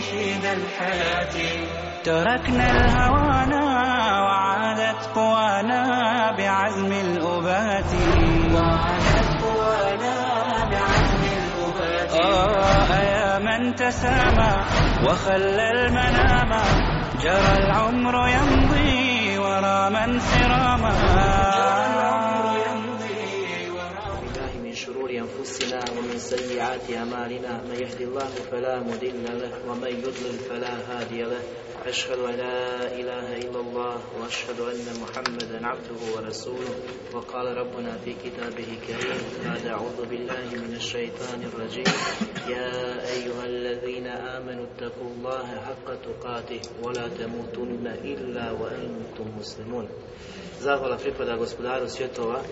نشيد الحياة. تركنا الهوانا وعادت قوانا بعزم الأبات. وعادت قوانا بعزم الأبات. آه يا من تسامى وخلى المنام. جرى العمر يمضي ورا من سراما شرور أنفسنا ومن سيئات أعمالنا من يهد الله فلا مضل له ومن يضلل فلا هادي له أشهد أن لا إله إلا الله وأشهد أن محمدا عبده ورسوله وقال ربنا في كتابه الكريم بعد أعوذ بالله من الشيطان الرجيم يا أيها الذين آمنوا اتقوا الله حق تقاته ولا تموتن إلا وأنتم مسلمون. Zahvala pripada gospodaru svjetova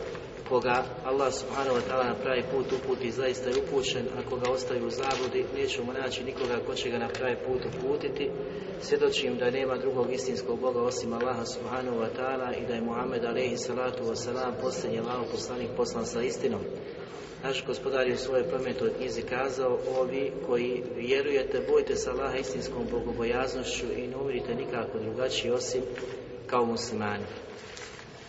koga Allah subhanahu wa ta'ala na pravi put uputi zaista je upućen, ako ga ostavi u zabludi nećemo naći nikoga ko će ga na pravi put uputiti. Svjedočim da nema drugog istinskog Boga osim Allaha subhanahu wa ta'ala i da je Muhammed alaihi salatu wa salam posljednji Allah poslanik poslan sa istinom. Naš gospodar je u svojoj plemenitoj knjizi kazao ovi koji vjerujete bojte se Allaha istinskom bogobojaznošću i ne umirite nikako drugačiji osim kao muslimani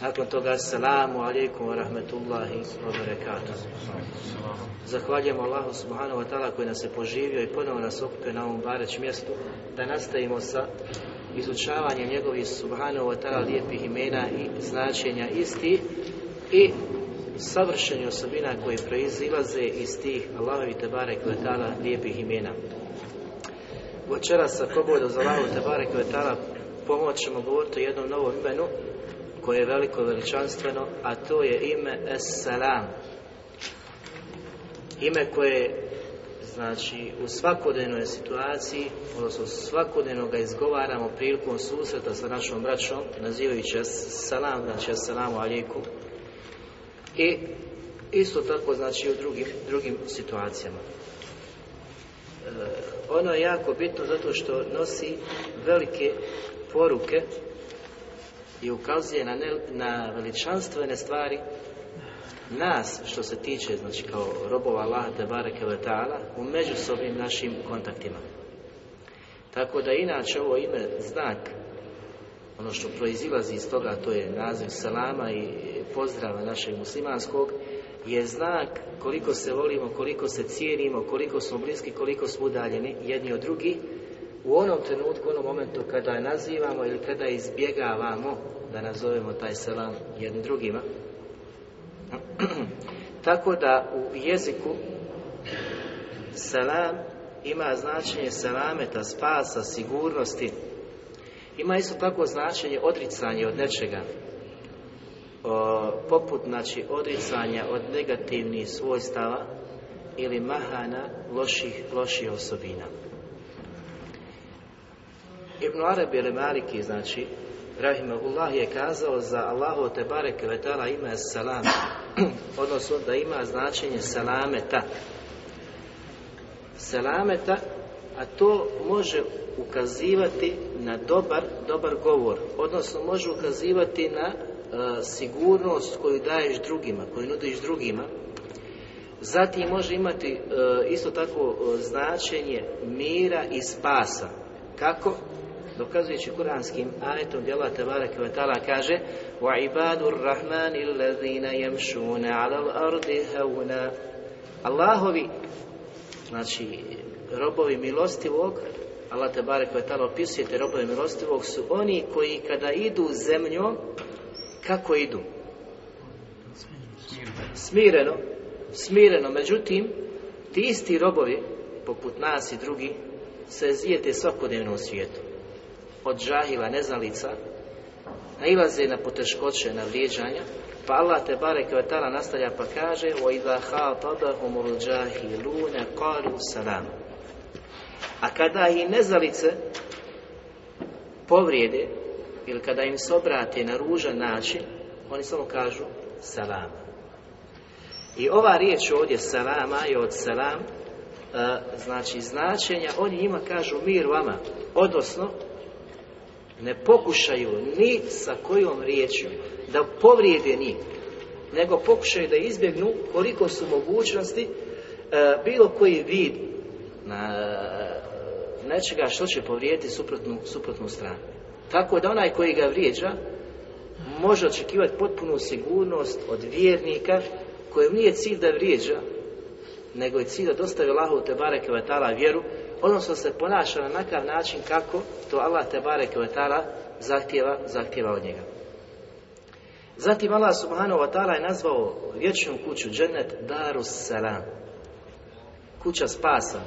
nakon toga, salamu alaikum wa rahmetullahi wa barakatuh. Zahvaljujemo Allahu subhanahu wa ta'ala koji nas je poživio i ponovo nas okupio na ovom bareć mjestu da nastavimo sa izučavanjem njegovih subhanahu wa ta'ala lijepih imena i značenja istih i savršenih osobina koje proizilaze iz tih Allahovi tebare koje ta'ala lijepih imena. Večeras sa pobodom za Allahu tebare koje ta'ala pomoć ćemo govoriti o jednom novom imenu koje je veliko veličanstveno, a to je ime Es-Salam. Ime koje, znači, u svakodnevnoj situaciji, odnosno svakodnevno ga izgovaramo prilikom susreta sa našom braćom, nazivajući Salam, znači Assalamu alaikum. I isto tako, znači, u drugim, drugim situacijama. E, ono je jako bitno zato što nosi velike poruke i ukazuje na, ne, na veličanstvene stvari nas što se tiče znači kao robova Allaha te bareke u međusobnim našim kontaktima. Tako da inače ovo ime znak ono što proizilazi iz toga to je naziv salama i pozdrava našeg muslimanskog je znak koliko se volimo, koliko se cijenimo, koliko smo bliski, koliko smo udaljeni jedni od drugih u onom trenutku, u onom momentu kada je nazivamo ili kada izbjegavamo da nazovemo taj selam jednim drugima. Tako da u jeziku selam ima značenje selameta, spasa, sigurnosti. Ima isto tako značenje odricanje od nečega. O, poput znači odricanja od negativnih svojstava ili mahana loših, loših osobina. Ibn Arabi ili Maliki, znači, Rahimahullah je kazao za Allahu te bareke vetala ime salam, odnosno da ima značenje salameta. Salameta, a to može ukazivati na dobar, dobar govor, odnosno može ukazivati na uh, sigurnost koju daješ drugima, koju nudiš drugima. Zatim može imati uh, isto tako uh, značenje mira i spasa. Kako? dokazujući kuranskim ajetom gdje Allah tabaraka wa ta'ala kaže وَعِبَادُ الرَّحْمَنِ الَّذِينَ يَمْشُونَ عَلَى الْأَرْضِ هَوْنَا Allahovi, znači, robovi milostivog, Allah tabaraka wa ta'ala opisuje te robovi milostivog, su oni koji kada idu zemljom, kako idu? Smireno, smireno, međutim, ti isti robovi, poput nas i drugi, se zijete svakodnevno u svijetu od žahila, neznalica, nailaze na poteškoće, na vrijeđanja, pa Allah te bareke ve ta'ala nastavlja pa kaže وَإِذَا خَاطَبَهُمُ الْجَاهِلُونَ قَالُوا سَلَامُ A kada i nezalice povrijede ili kada im se obrate na ružan način, oni samo kažu salam. I ova riječ ovdje salama je od salam, e, znači značenja, oni njima kažu mir vama, odnosno ne pokušaju ni sa kojom riječju da povrijede njih, nego pokušaju da izbjegnu koliko su mogućnosti e, bilo koji vid na nečega što će povrijediti suprotnu, suprotnu stranu. Tako da onaj koji ga vrijeđa može očekivati potpunu sigurnost od vjernika kojem nije cilj da vrijeđa, nego je cilj da dostavi Allahu te bareke vjeru, odnosno se ponaša na nakav način kako to Allah te vetala zahtjeva, zahtjeva od njega. Zatim Allah subhanahu wa ta'ala je nazvao vječnu kuću džennet Darus Salam. Kuća spasa,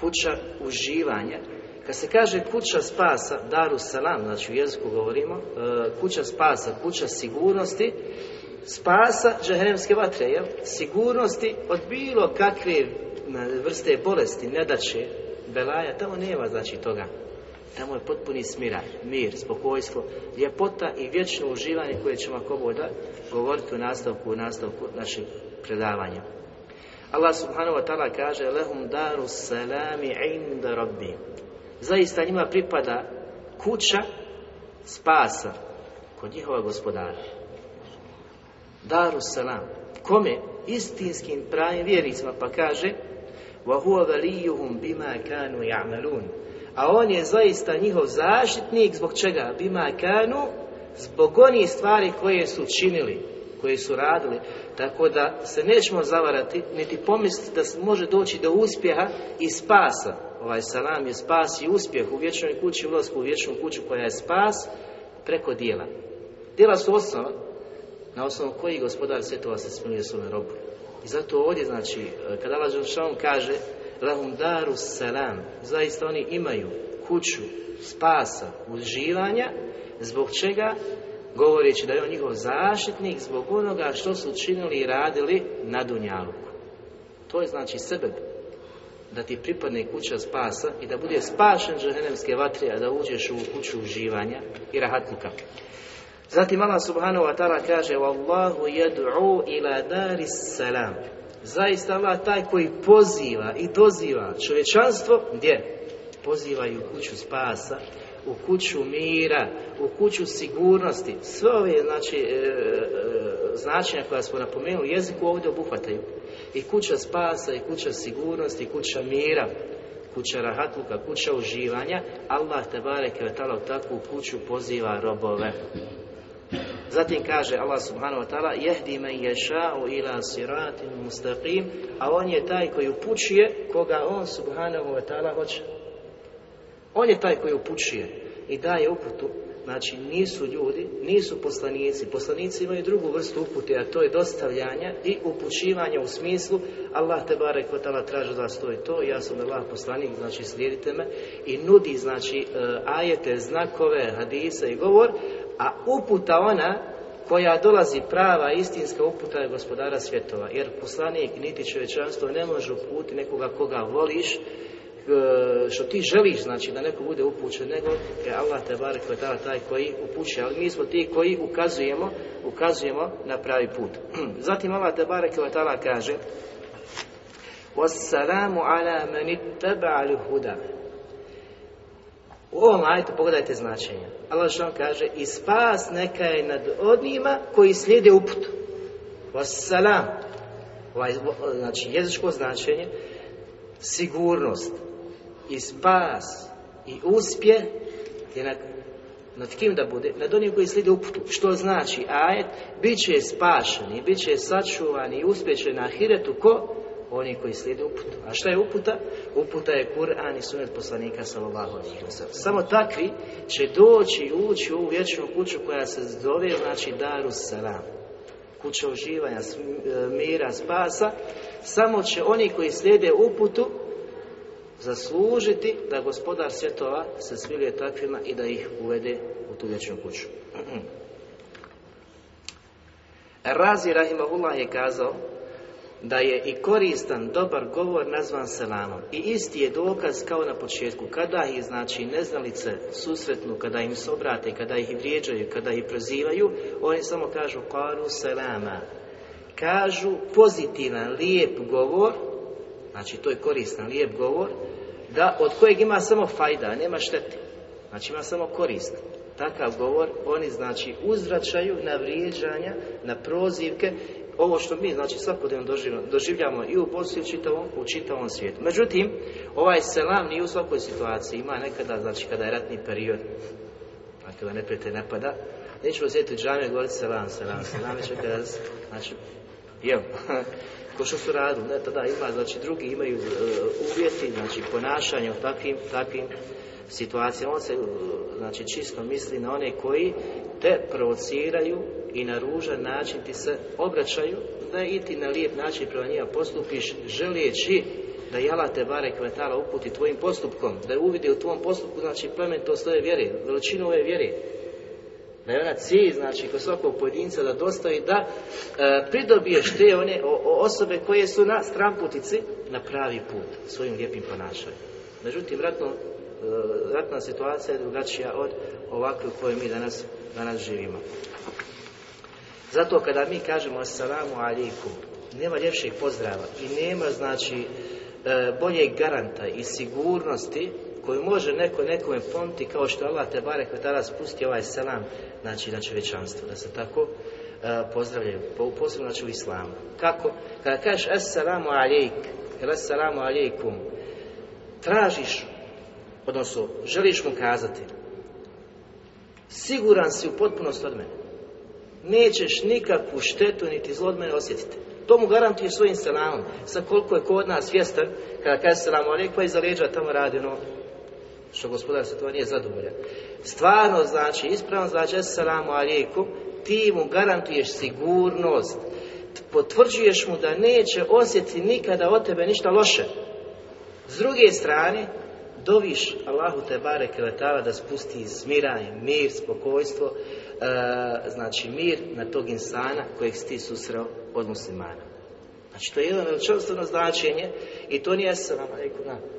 kuća uživanja. Kad se kaže kuća spasa, Darus Salam, znači u jeziku govorimo, e, kuća spasa, kuća sigurnosti, spasa džahremske vatre, jel? sigurnosti od bilo kakve vrste bolesti, nedaće, belaja, tamo nema znači toga. Tamo je potpuni smiraj, mir, spokojstvo, ljepota i vječno uživanje koje ćemo ako boda govoriti u nastavku, u nastavku našeg predavanja. Allah subhanahu wa ta'ala kaže lehum daru salami inda rabbi. Zaista njima pripada kuća spasa kod njihova gospodara. Daru salam. Kome? Istinskim pravim vjericima pa kaže bima kanu a on je zaista njihov zaštitnik zbog čega? Bima kanu, zbog onih stvari koje su činili, koje su radili, tako da se nećemo zavarati, niti pomisliti da može doći do uspjeha i spasa. Ovaj salam je spas i uspjeh u vječnoj kući, ulasku u vječnu kuću koja je spas preko dijela. Dijela su osnova, na osnovu koji gospodar svjetova se smiluje svome robu. I zato ovdje, znači, kada Allah kaže lahum daru salam. Zaista oni imaju kuću spasa, uživanja, zbog čega govoreći da je on njihov zaštitnik zbog onoga što su učinili i radili na Dunjaluku. To je znači sebe da ti pripadne kuća spasa i da bude spašen džahenemske vatre, a da uđeš u kuću uživanja i rahatluka. Zatim Allah subhanahu wa ta'ala kaže Wallahu yad'u ila daris salam zaista Allah taj koji poziva i doziva čovječanstvo, gdje? Poziva i u kuću spasa, u kuću mira, u kuću sigurnosti. Sve ove znači, e, e, značenja koja smo napomenuli jeziku ovdje obuhvataju. I kuća spasa, i kuća sigurnosti, i kuća mira, kuća rahatluka, kuća uživanja. Allah te bareke u takvu kuću poziva robove. Zatim kaže Allah subhanahu wa ta'ala Jehdi men ješa'u ila siratin mustaqim A on je taj koji upućuje koga on subhanahu wa ta'ala hoće. On je taj koji upućuje i daje uputu. Znači nisu ljudi, nisu poslanici. Poslanici imaju drugu vrstu upute, a to je dostavljanja i upućivanja u smislu Allah te barek ta'ala traži da to i to, ja sam Allah poslanik, znači slijedite me i nudi znači e, ajete, znakove, hadise i govor, a uputa ona koja dolazi prava istinska uputa je gospodara svjetova. Jer poslanik niti čovječanstvo ne može uputi nekoga koga voliš e, što ti želiš znači da neko bude upućen nego je Allah te barek taj koji upućuje. Ali mi smo ti koji ukazujemo ukazujemo na pravi put. Zatim Allah te barek kaže Wassalamu ala man huda u ovom ajtu pogledajte značenja. Allah što kaže i spas neka je nad onima koji slijede uputu. Wassalam. Ovaj, znači jezičko značenje sigurnost i spas i uspjeh je nad, nad kim da bude? Nad onim koji slijede uputu. Što znači ajet? Biće spašeni, bit će sačuvani i uspjeće na ahiretu ko? Oni koji slijede uputu. A šta je uputa? Uputa je Kur'an i sunet poslanika sallallahu Samo takvi će doći i ući u ovu vječnu kuću koja se zove, znači Daru Salam. Kuća uživanja, e, mira, spasa. Samo će oni koji slijede uputu zaslužiti da gospodar svjetova se smiluje takvima i da ih uvede u tu vječnu kuću. Razi Rahimahullah je kazao da je i koristan, dobar govor nazvan selamom. I isti je dokaz kao na početku. Kada ih, znači, neznalice susretnu, kada im se obrate, kada ih vrijeđaju, kada ih prozivaju, oni samo kažu kalu selama. Kažu pozitivan, lijep govor, znači to je koristan, lijep govor, da od kojeg ima samo fajda, nema štete. Znači ima samo korist. Takav govor oni znači uzvraćaju na vrijeđanja, na prozivke ovo što mi znači svakodnevno doživljamo i u Bosni u čitavom, u čitavom svijetu. Međutim, ovaj selam nije u svakoj situaciji. Ima nekada, znači kada je ratni period, a kada neprijatelj napada, nećemo sjetiti u džamije govoriti selam, selam, selam, već kada, znači, jel, ko što su radili, ne, tada ima, znači drugi imaju uh, uvjeti, znači ponašanje u takvim, takvim situacijama. On se, znači, čisto misli na one koji te provociraju i na ružan način ti se obraćaju, da i ti na lijep način prema njima postupiš, želijeći da jala te bare kvetala uputi tvojim postupkom, da uvidi u tvom postupku, znači plementost svoje vjere, veličinu ove vjere. Da je ona cilj, znači, kod svakog pojedinca da dostavi da e, pridobiješ te one o, osobe koje su na stramputici na pravi put svojim lijepim ponašanjem. Međutim, ratno, e, ratna situacija je drugačija od ovakve u kojoj mi danas, danas živimo. Zato kada mi kažemo assalamu alaikum, nema ljepšeg pozdrava i nema znači e, boljeg garanta i sigurnosti koju može neko nekome ponti kao što Allah te barek tada spusti ovaj selam znači na čovječanstvo, da se tako e, pozdravljaju, posebno znači u islamu. Kako? Kada kažeš assalamu alaik assalamu alaikum, tražiš, odnosno želiš mu kazati, siguran si u potpunost od mene nećeš nikakvu štetu niti zlo od mene osjetiti. To mu garantuje svojim selamom. Sa koliko je kod nas svjestan, kada kaže selamu alaikum, pa iza leđa tamo radi ono što gospodar se to nije zadovoljan. Stvarno znači, ispravno znači selamu alaikum, ti mu garantuješ sigurnost, potvrđuješ mu da neće osjetiti nikada od tebe ništa loše. S druge strane, doviš Allahu te bare kvetala da spusti smiraj, mir, spokojstvo, e, znači mir na tog insana kojeg si ti susreo od muslimana. Znači to je jedno veličanstveno značenje i to nije salam na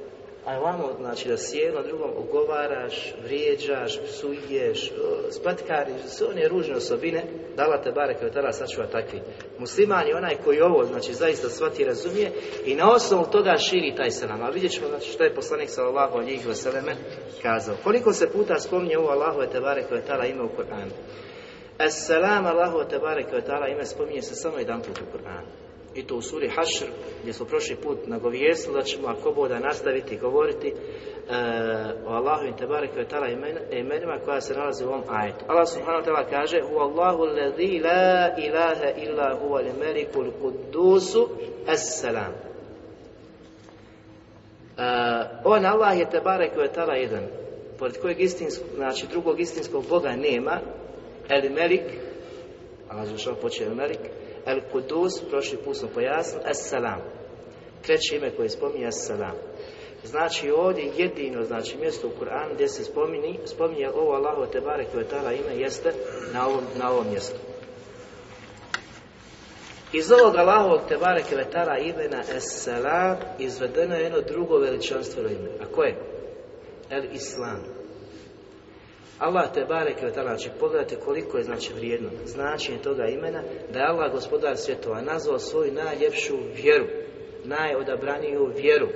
a vamo, znači, da si jedno drugom ogovaraš, vrijeđaš, psuješ, spatkariš, sve one ružne osobine, dala te bare kao tada sačuva takvi. Musliman je onaj koji ovo, znači, zaista shvati razumije i na osnovu toga širi taj selam. A vidjet ćemo, znači, što je poslanik sallallahu alihi vseleme kazao. Koliko se puta spominje ovo Allahu te bare kao tada ime u Koranu? As-salam Allahu te bare kao tada ime spominje se samo jedan put u Koranu i to u suri Hašr, gdje smo prošli put nagovijestili da ćemo ako boda nastaviti govoriti e, o Allahu i Tebare koje tala imenima koja se nalazi u ovom ajetu. Allah subhanahu ta'ala kaže u Allahu ladhi la ilaha illa huwa li meliku kudusu as-salam. E, on Allah je Tebare tala jedan, pored kojeg istinskog, znači drugog istinskog Boga nema, El Melik, Allah zašao počeo Melik, El Kudus, prošli put smo pojasnili, Es Salam. Treće ime koje spominje Es Salam. Znači ovdje jedino znači mjesto u Kur'anu gdje se spominje, spominje ovo Allahu te barek ime jeste na ovom, na ovom mjestu. Iz ovog Allahovog te barek imena Es Salam izvedeno je jedno drugo veličanstveno ime. A koje? El Islam. Allah te bareke ve znači pogledajte koliko je znači vrijedno značenje toga imena da je Allah gospodar svjetova nazvao svoju najljepšu vjeru, najodabraniju vjeru,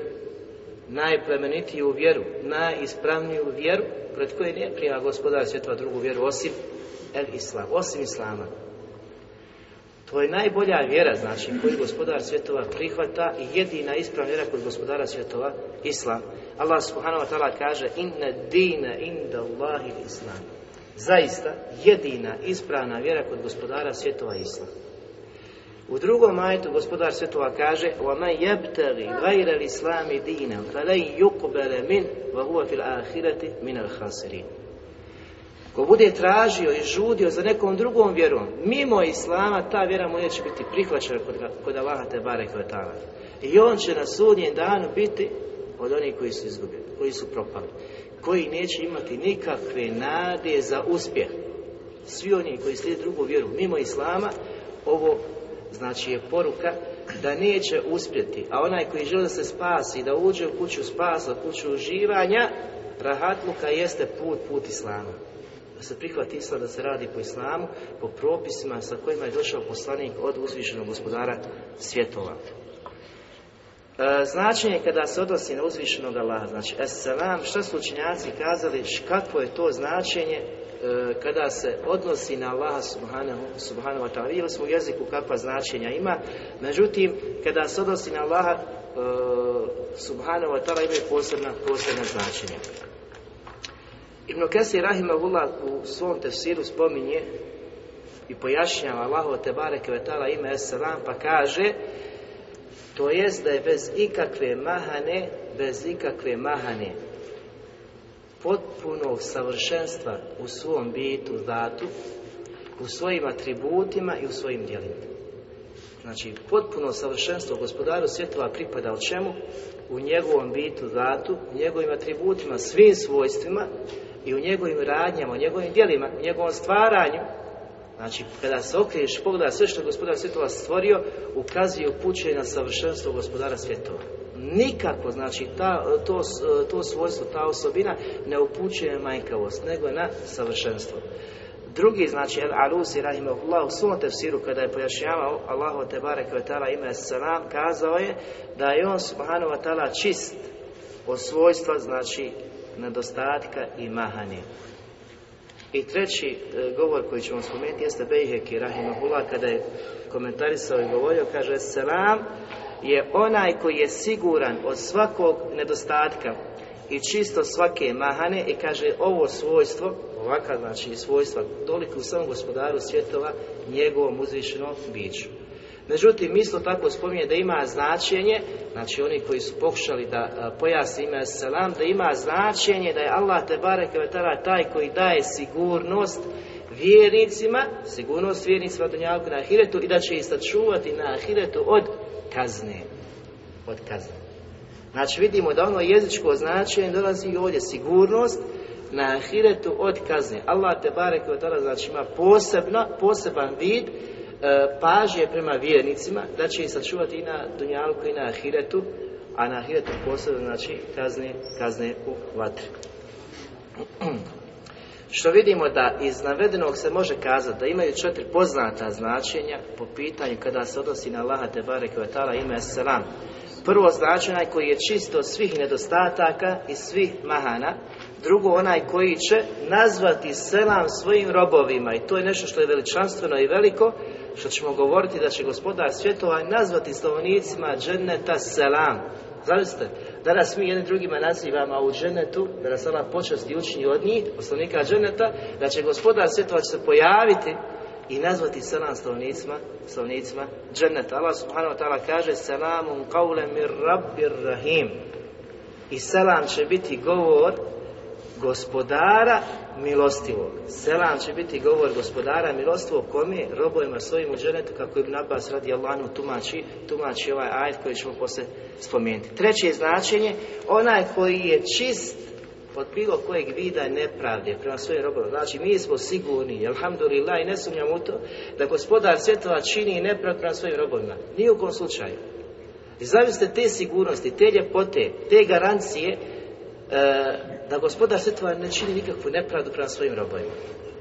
najplemenitiju vjeru, najispravniju vjeru pred koje nije prija gospodar svjetova drugu vjeru osim el islam, osim islama. To je najbolja vjera, znači, koju gospodar svjetova prihvata i jedina ispravna vjera koju gospodara svjetova, islam. Allah subhanahu wa ta'ala kaže, inna dina inda Allahi islam. Zaista, jedina ispravna vjera kod gospodara svjetova islam. U drugom majetu gospodar svjetova kaže وَمَنْ يَبْتَغِ غَيْرَ الْإِسْلَامِ دِينًا فَلَنْ يُقْبَلَ مِنْ وَهُوَ فِي الْآخِرَةِ مِنَ الْخَاسِرِينَ Ko bude tražio i žudio za nekom drugom vjerom, mimo Islama, ta vjera mu neće biti prihvaćena kod, kod Allaha te bare I on će na sudnjem danu biti od onih koji su izgubili, koji su propali, koji neće imati nikakve nade za uspjeh. Svi oni koji slijede drugu vjeru mimo Islama, ovo znači je poruka da neće uspjeti, a onaj koji želi da se spasi, da uđe u kuću spasa, kuću uživanja, rahatluka jeste put, put Islama. Da se prihvati Islam, da se radi po Islamu, po propisima sa kojima je došao poslanik od uzvišenog gospodara svjetova. E, značenje kada se odnosi na uzvišenog Allaha, znači Esselam, šta su učinjaci kazali, kakvo je to značenje e, kada se odnosi na Allaha subhanahu, subhanahu wa ta'ala. Vidjeli smo u jeziku kakva značenja ima, međutim, kada se odnosi na Allaha e, subhanahu wa ta'ala imaju posebna, posebna značenja. Ibn Kesir Rahimahullah u svom tefsiru spominje i pojašnjava Allahu te bareke ime Esselam pa kaže to jest da je bez ikakve mahane, bez ikakve mahane, potpunog savršenstva u svom bitu, datu, u svojim atributima i u svojim djelima. Znači, potpuno savršenstvo gospodaru svjetova pripada u čemu? U njegovom bitu, datu, u njegovim atributima, svim svojstvima i u njegovim radnjama, u njegovim djelima, u njegovom stvaranju, Znači, kada se okriješ, pogleda sve što je gospodar svjetova stvorio, ukazuje upućuje na savršenstvo gospodara svjetova. Nikako, znači, ta, to, to svojstvo, ta osobina ne upućuje manjkavost, nego na savršenstvo. Drugi, znači, Al-Alusi, rahimahullah, u svom tefsiru, kada je pojašnjavao Allahu te barek ve ime Salam, kazao je da je on, subhanahu wa ta'ala, čist od svojstva, znači, nedostatka i mahanje. I treći e, govor koji ćemo spomenuti jeste Bejheki Rahimahullah kada je komentarisao i govorio, kaže Selam je onaj koji je siguran od svakog nedostatka i čisto svake mahane i kaže ovo svojstvo, ovakav znači svojstva, toliko u samom gospodaru svjetova njegovom uzvišenom biću. Međutim, isto tako spominje da ima značenje, znači oni koji su pokušali da pojasni ime Salam, da ima značenje da je Allah te bareke taj koji daje sigurnost vjernicima, sigurnost vjernicima Dunjalku na Ahiretu i da će ih sačuvati na Ahiretu od kazne. Od kazne. Znači vidimo da ono jezičko značenje dolazi i ovdje sigurnost na Ahiretu od kazne. Allah te bareke znači ima posebno, poseban vid pažnje prema vjernicima da će ih sačuvati i na Dunjalku i na Ahiretu, a na Ahiretu posebno znači kazne, kazne u vatri. Što vidimo da iz navedenog se može kazati da imaju četiri poznata značenja po pitanju kada se odnosi na Allaha te bareke ime selam. Prvo značenje koji je čisto svih nedostataka i svih mahana, drugo onaj koji će nazvati selam svojim robovima i to je nešto što je veličanstveno i veliko što ćemo govoriti da će gospodar svjetova nazvati stanovnicima dženeta selam. Zamislite, danas mi jedni drugima nazivamo u dženetu, da nas Allah počasti učini od njih, poslanika dženeta, da će gospodar svjetova će se pojaviti i nazvati selam stanovnicima, stanovnicima dženeta. Allah subhanahu wa ta'ala kaže selamun qawlem mir rabbir rahim. I selam će biti govor gospodara milostivog. Selam će biti govor gospodara milostivog kome robojima svojim u dženetu kako Ibn Abbas radi Allahnu tumači, tumači ovaj ajd koji ćemo poslije spomenuti. Treće značenje, onaj koji je čist od bilo kojeg vida nepravde prema svojim robovima. Znači, mi smo sigurni, alhamdulillah, i ne sumnjam u to, da gospodar svjetova čini nepravdu prema svojim robovima. Ni u kom slučaju. I zavisite te sigurnosti, te ljepote, te garancije, e, da gospodar svjetova ne čini nikakvu nepravdu prema svojim robovima.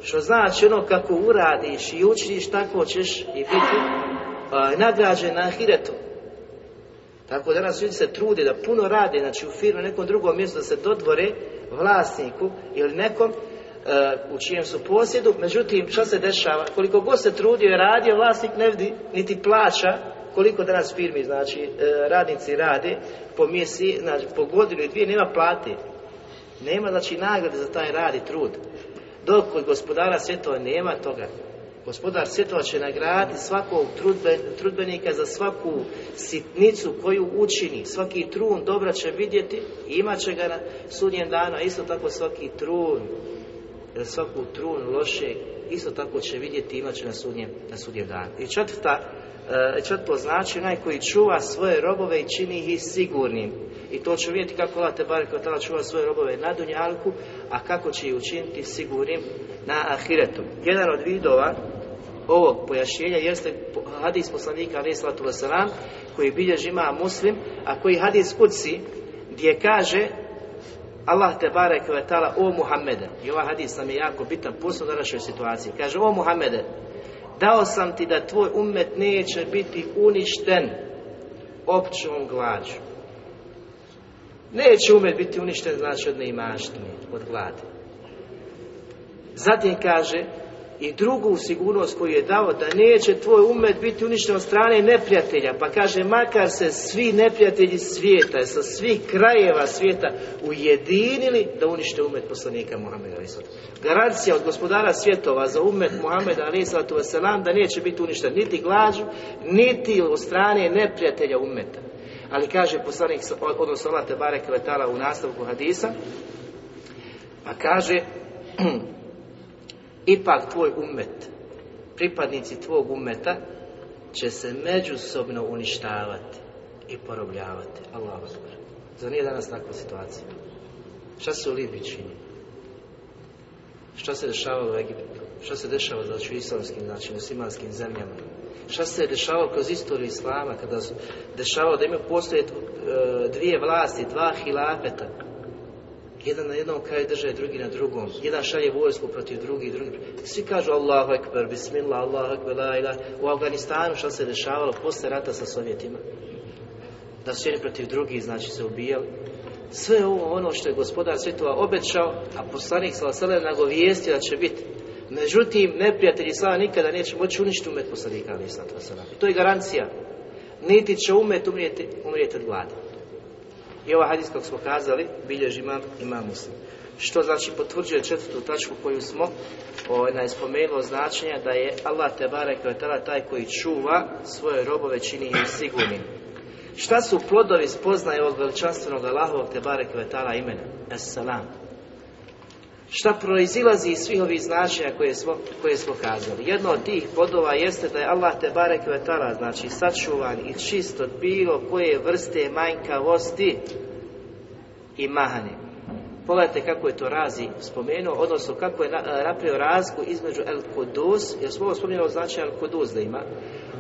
Što znači ono kako uradiš i učiniš tako ćeš i biti uh, nagrađen na ahiretu. Tako danas ljudi se trude da puno rade, znači u firmu, nekom drugom mjestu da se dodvore vlasniku ili nekom u čijem su posjedu, međutim što se dešava, koliko god se trudio i radio, vlasnik ne vidi, niti plaća, koliko danas firmi, znači radnici rade po mjesi, znači po godinu i dvije nema plate, nema znači nagrade za taj rad i trud. Dok kod gospodara svjetova nema toga. Gospodar svjetova će nagraditi svakog trudbenika za svaku sitnicu koju učini. Svaki trun dobra će vidjeti i imat će ga na sudnjem danu, a isto tako svaki trun, ili svaku trun loše, isto tako će vidjeti imat će na sudnjem, na sudnjem danu. I četvrta, e, četvrto znači onaj koji čuva svoje robove i čini ih sigurnim. I to će vidjeti kako Allah te barek čuva svoje robove na dunjalku, a kako će ih učiniti sigurnim na ahiretu. Jedan od vidova ovog pojašnjenja jeste hadis poslanika alaih sallatu koji bilježi ima muslim, a koji hadis kudsi gdje kaže Allah te barek o Muhammede i ovaj hadis nam je jako bitan posebno u današnjoj situaciji kaže o Muhammede dao sam ti da tvoj umet neće biti uništen općom glađu. Neće umet biti uništen znači od neimaštine od gladi. Zatim kaže i drugu sigurnost koju je dao da neće tvoj umet biti uništen od strane neprijatelja pa kaže makar se svi neprijatelji svijeta sa svih krajeva svijeta ujedinili da unište umet poslanika Muhammeda garancija od gospodara svjetova za umet Muhammeda a.s. da neće biti uništen niti glađu niti od strane neprijatelja umeta ali kaže poslanik odnosno Allah te barek u nastavku hadisa pa kaže ipak tvoj umet, pripadnici tvog umeta će se međusobno uništavati i porobljavati. Allah akbar. Zar nije danas takva situacija? Šta se u Libiji čini? Šta se dešava u Egiptu? Šta se dešava znači, u islamskim, znači muslimanskim zemljama? Šta se dešavalo kroz istoriju Islama kada su dešavalo da imaju postoje dvije vlasti, dva hilafeta jedan na jednom kraju drže, drugi na drugom. Jedan šalje vojsku protiv drugi, drugi. Svi kažu Allahu Ekber, Bismillah, Allahu Ekber, la ilah. U Afganistanu što se dešavalo posle rata sa Sovjetima? Da su jedni protiv drugih, znači se ubijali. Sve ovo ono što je gospodar svjetova obećao, a poslanik Salasale nagovijestio da će biti. Međutim, neprijatelji slava nikada neće moći uništiti umet poslanika, ali To je garancija. Niti će umet umrijeti, umrijeti od glade. I ovaj hadis, kako smo kazali, bilježi imam, ima muslim. Što znači potvrđuje četvrtu tačku koju smo onaj, spomenuo značenja da je Allah te barek taj koji čuva svoje robove čini ih sigurnim. Šta su plodovi spoznaje ovog veličanstvenog Allahovog te barek imena? Es-salam. Šta proizilazi iz svih ovih značenja koje smo, koje smo kazali? Jedno od tih podova jeste da je Allah te barek vetala, znači sačuvan i čist od bilo koje vrste manjkavosti i mahani. Pogledajte kako je to razi spomenuo, odnosno kako je napravio razgu između El Kudus, jer smo ovo spomenuo znači El Kudus da ima,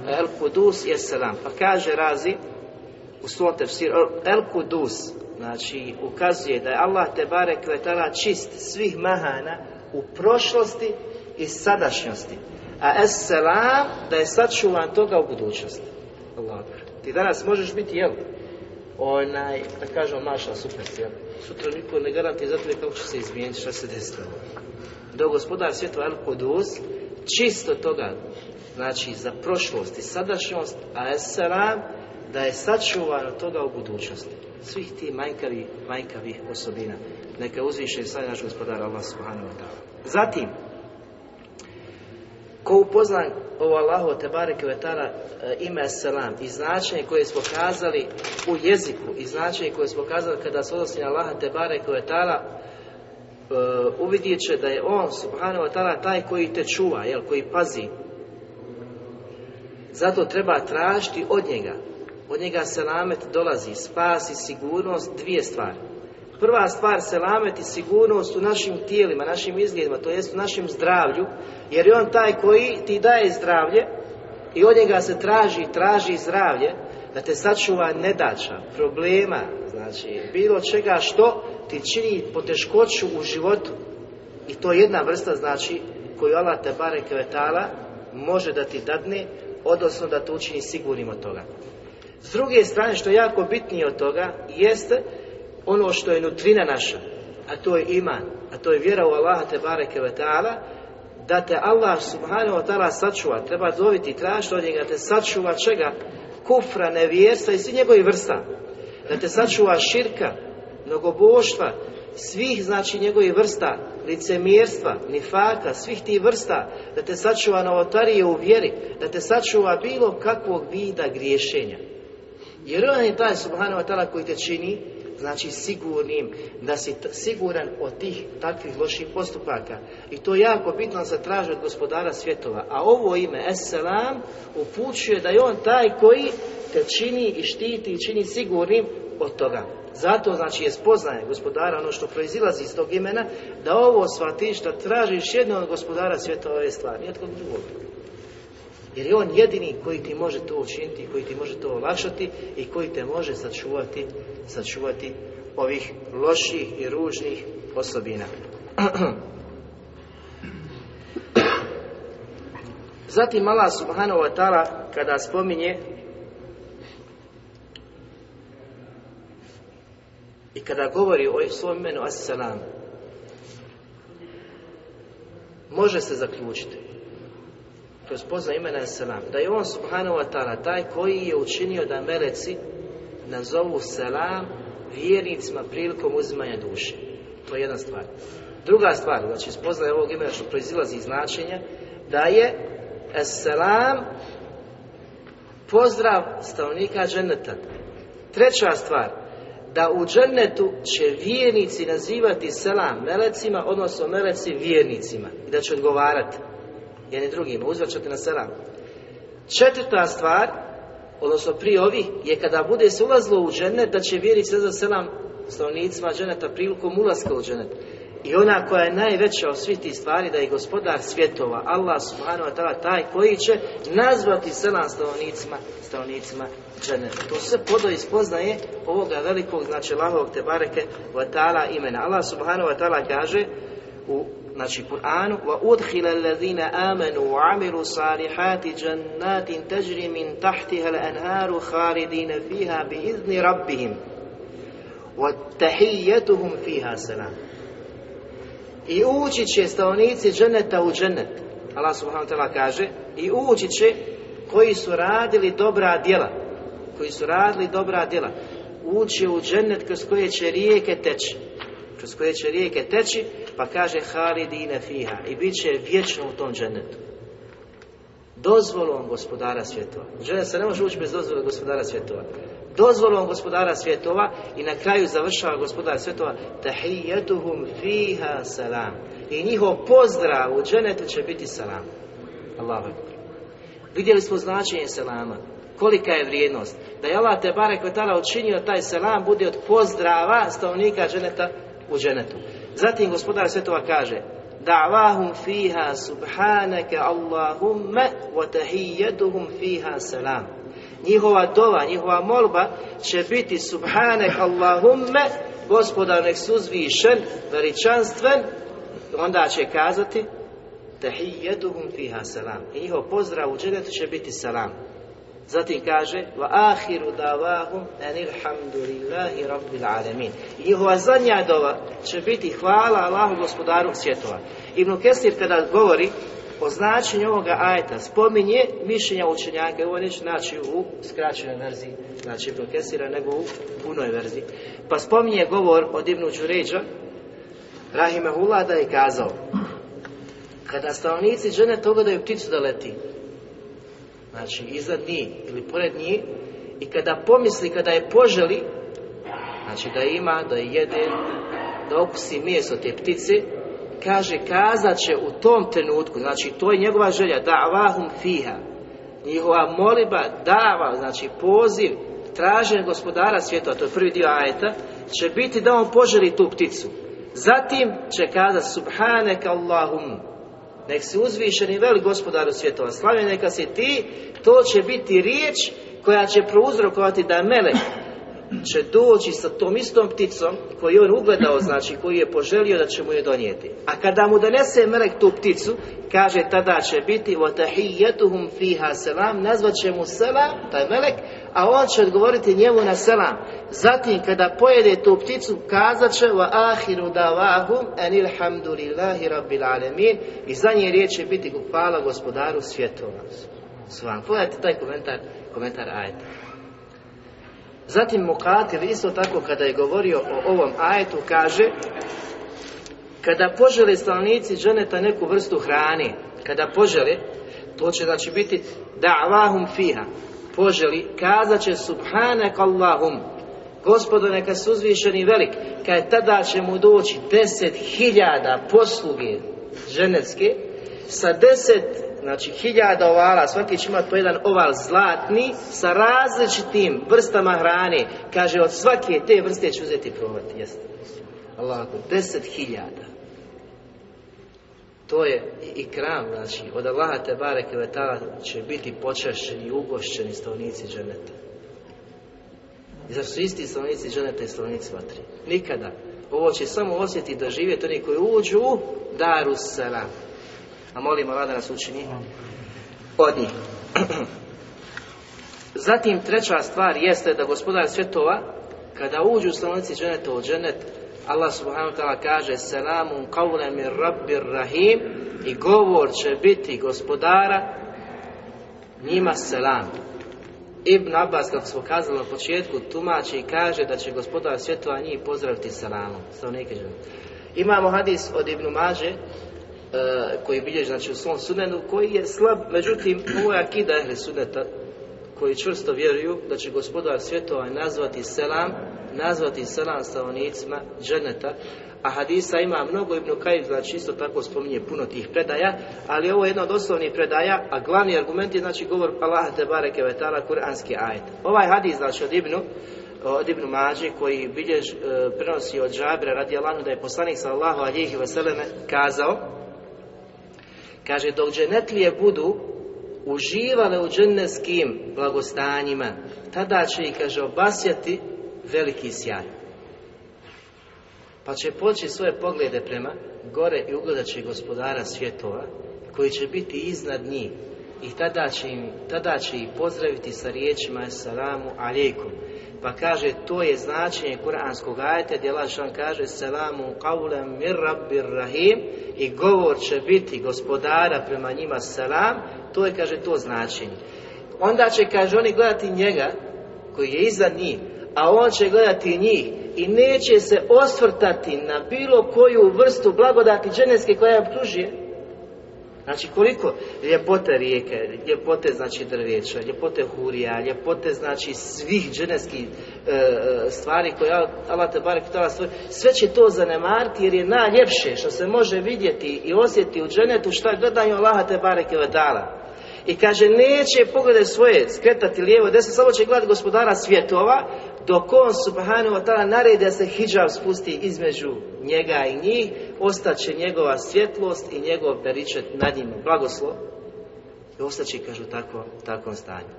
El Kudus je selam. Pa kaže razi u svom tefsiru, El Kudus, znači ukazuje da je Allah te bare kvetala čist svih mahana u prošlosti i sadašnjosti. A es selam da je sačuvan toga u budućnosti. Allah. Ti danas možeš biti, jel? Onaj, da kažemo, maša, super, jel? Sutra niko ne garanti za tebe kako će se izmijeniti, šta se desilo. Do gospodar svjetova El Kudus, čisto toga, znači za prošlost i sadašnjost, a es selam da je sačuvan od toga u budućnosti svih ti manjkavi, manjkavih osobina. Neka uzviše sad naš gospodar Allah subhanahu wa ta'ala. Zatim, ko upozna ovo Allahu te bareke e, ime selam i značenje koje smo kazali u jeziku i značenje koje smo kazali kada se odnosi na Allaha te bareke uh, uvidjet će da je on subhanahu wa ta'ala taj koji te čuva, jel, koji pazi. Zato treba tražiti od njega od njega selamet dolazi, spas i sigurnost, dvije stvari. Prva stvar selamet i sigurnost u našim tijelima, našim izgledima, to jest u našem zdravlju, jer je on taj koji ti daje zdravlje i od njega se traži, traži zdravlje, da te sačuva nedača, problema, znači bilo čega što ti čini poteškoću u životu. I to je jedna vrsta, znači, koju Allah te bare kvetala može da ti dadne, odnosno da te učini sigurnim od toga. S druge strane, što je jako bitnije od toga, jeste ono što je nutrina naša, a to je iman, a to je vjera u Allaha te bareke ve ta'ala, da te Allah subhanahu wa ta'ala sačuva, treba dobiti i tražiti od njega te sačuva čega? Kufra, nevjerstva i svih njegovih vrsta. Da te sačuva širka, mnogoboštva, svih znači njegovih vrsta, licemjerstva, nifaka, svih tih vrsta, da te sačuva novotarije u vjeri, da te sačuva bilo kakvog vida griješenja. Jer on je taj subhanahu wa ta'ala koji te čini znači sigurnim, da si siguran od tih takvih loših postupaka. I to je jako bitno se traži od gospodara svjetova. A ovo ime, Esselam, upućuje da je on taj koji te čini i štiti i čini sigurnim od toga. Zato znači je spoznaje gospodara ono što proizilazi iz tog imena, da ovo shvatiš da tražiš jedno od gospodara svjetova ove stvari, nijetkog drugog. Jer je on jedini koji ti može to učiniti, koji ti može to olakšati i koji te može sačuvati, sačuvati ovih loših i ružnih osobina. Zatim Allah subhanahu wa ta'ala kada spominje i kada govori o svom imenu As-Salam može se zaključiti kroz pozna imena As-Salam da je on subhanahu wa ta'ala taj koji je učinio da meleci nazovu Salam vjernicima prilikom uzimanja duše. To je jedna stvar. Druga stvar, znači spoznaje ovog imena što proizilazi iz značenja, da je As-salam pozdrav stanovnika dženeta. Treća stvar, da u džennetu će vjernici nazivati selam melecima, odnosno meleci vjernicima i da će odgovarati jedni drugima, uzvraćati na selam. Četvrta stvar, odnosno prije ovih, je kada bude se ulazilo u džennet, da će vjernici nazvati selam stanovnicima dženeta prilikom ulaska u džennet. I ona koja je najveća od svih tih stvari da je gospodar svjetova, Allah subhanahu wa ta'ala taj koji će nazvati selam stanovnicima, stanovnicima dženeta. To sve podo ispoznaje ovoga velikog, znači Allahovog te bareke wa ta'ala imena. Allah subhanahu wa ta'ala kaže u znači Kur'anu wa udkhila alladhina amanu wa amilu salihati jannatin tajri min tahtiha al-anharu khalidina fiha bi izni rabbihim wa tahiyyatuhum fiha salam i ući će stanovnici dženeta u dženet. Allah subhanahu wa ta'ala kaže i ući će koji su radili dobra djela. Koji su radili dobra djela. Ući u dženet kroz koje će rijeke teći. Kroz koje će rijeke teći, pa kaže halidine fiha. I bit će vječno u tom dženetu. Dozvolom gospodara svjetova. U dženet se ne može ući bez dozvole gospodara svjetova. Dozvolom gospodara svjetova i na kraju završava gospodar svjetova tahijetuhum fiha salam i njihov pozdrav u dženetu će biti salam. Allahu vidjeli smo značenje salama kolika je vrijednost. Da je Allah te tada učinio taj salam bude od pozdrava stanovnika dženeta u dženetu zatim gospodar svjetova kaže da'vahum fiha subhanaka Allahumma wa tahijetuhum fiha salam njihova dova, njihova molba će biti subhanek Allahumme, gospodar nek suzvišen, veličanstven, onda će kazati tahiyatuhum fiha salam. I njihov pozdrav u će biti salam. Zatim kaže wa ahiru davahum anil hamdulillahi rabbil alamin. Njihova zadnja dova će biti hvala Allahu gospodaru svjetova. Ibn Kesir kada govori o značenju ovoga ajeta spominje mišljenja učenjaka, ovo neće naći u skraćenoj verziji, znači Ibn Kesira, nego u punoj verziji. Pa spominje govor od Ibnu Đuređa, Rahimehullah da je kazao, kada stanovnici žene da pticu da leti, znači iznad njih ili pored njih, i kada pomisli, kada je poželi, znači da ima, da je jede, da okusi mjesto te ptice, kaže kazat će u tom trenutku, znači to je njegova želja, da'vahum fiha, njihova moliba, dava, znači poziv, traženje gospodara svijeta, to je prvi dio ajeta, će biti da on poželi tu pticu. Zatim će kazati subhaneka Allahum, nek se uzvišeni veli gospodaru svjetova, slavljen neka si ti, to će biti riječ koja će prouzrokovati da melek će doći sa tom istom pticom koju je on ugledao, znači koju je poželio da će mu je donijeti. A kada mu donese melek tu pticu, kaže tada će biti وَتَحِيَّتُهُمْ fiha selam, nazvat će mu selam, taj melek, a on će odgovoriti njemu na selam. Zatim kada pojede tu pticu, kazat će wa ahiru davahum anil hamdulillahi rabbil alemin i za nje riječ će biti hvala gospodaru svjetova. Svan. Pogledajte taj komentar, komentar ajeta. Zatim Mukatil isto tako kada je govorio o ovom ajetu kaže kada požele stanovnici dženeta neku vrstu hrane, kada požele, to će znači biti da'vahum fiha, poželi, kazat će subhanak Allahum, gospodo neka su uzvišeni velik, kad tada će mu doći deset hiljada posluge ženecke, sa deset znači hiljada ovala, svaki će imati po jedan oval zlatni sa različitim vrstama hrane. Kaže, od svake te vrste će uzeti probati. Jeste. Allah, deset hiljada. To je i kram, znači, od Allaha te bareke će biti počašćeni i ugošćeni stanovnici dženeta. I zar su isti stanovnici dženeta i stanovnici vatri? Nikada. Ovo će samo osjetiti da živjeti oni koji uđu u daru salam. A molimo Allah da nas učini od njih. Zatim treća stvar jeste da gospodar svjetova kada uđu stanovnici dženeta u dženet Allah subhanahu ta'ala kaže selamun qawlan min rabbir rahim i govor će biti gospodara njima selam Ibn Abbas, kako smo kazali na početku, tumači i kaže da će gospodar svjetova njih pozdraviti salamom. Imamo hadis od Ibn Maže, koji bilježi znači, u svom sunenu, koji je slab, međutim, ovo je akida ehli suneta, koji čvrsto vjeruju da će gospodar svjetova nazvati selam, nazvati selam stanovnicima dženeta, a hadisa ima mnogo, Ibn Kajim znači isto tako spominje puno tih predaja, ali ovo je jedno od osnovnih predaja, a glavni argument je znači govor Allah te bareke vetala kuranski ajet. Ovaj hadis znači od Ibnu od Ibnu Mađe koji biljež e, prenosi od Džabra radi Allahu da je poslanik sallahu alihi vseleme kazao kaže dok dženetlije budu uživale u dženneskim blagostanjima tada će ih kaže obasjati veliki sjaj. Pa će poći svoje poglede prema gore i ugledat će gospodara svjetova koji će biti iznad njih i tada će, im, tada će ih pozdraviti sa riječima salamu alejkum pa kaže to je značenje kuranskog ajeta gdje Allah kaže salamu qawlan mir rabbir rahim i govor će biti gospodara prema njima salam to je kaže to značenje. Onda će kaže oni gledati njega koji je iznad njih a on će gledati njih i neće se osvrtati na bilo koju vrstu blagodati dženevske koja je. Znači koliko ljepote rijeke, ljepote znači drveća, ljepote hurija, ljepote znači svih dženevskih e, e, stvari koje Allah te barek stvori, sve će to zanemariti jer je najljepše što se može vidjeti i osjetiti u dženetu šta gledanju Allaha te barek dala. I kaže, neće pogledati svoje, skretati lijevo, desno, samo će gledati gospodara svjetova, dok on subhanahu wa ta'ala naredi da se hijab spusti između njega i njih, ostaće njegova svjetlost i njegov beričet nad njim, blagoslov, i ostaće, kažu, takvo, takvom stanju.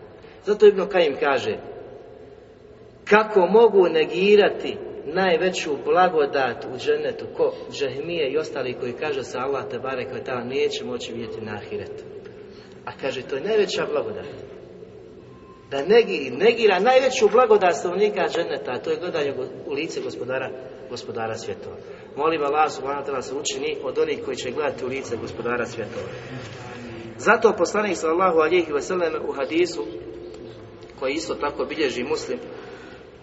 Zato Ibn Kajim kaže, kako mogu negirati najveću blagodat u dženetu, ko džahmije i ostali koji kaže se Allah te barek neće moći vidjeti na ahiretu. A kaže, to je najveća blagodat. Da negi, negira najveću blagodat stanovnika dženeta, to je gledanje u lice gospodara, gospodara svjetova. Molim Allah subhanahu wa se učini od onih koji će gledati u lice gospodara svjetova. Zato poslanik sallallahu alihi wasallam u hadisu, koji isto tako bilježi muslim,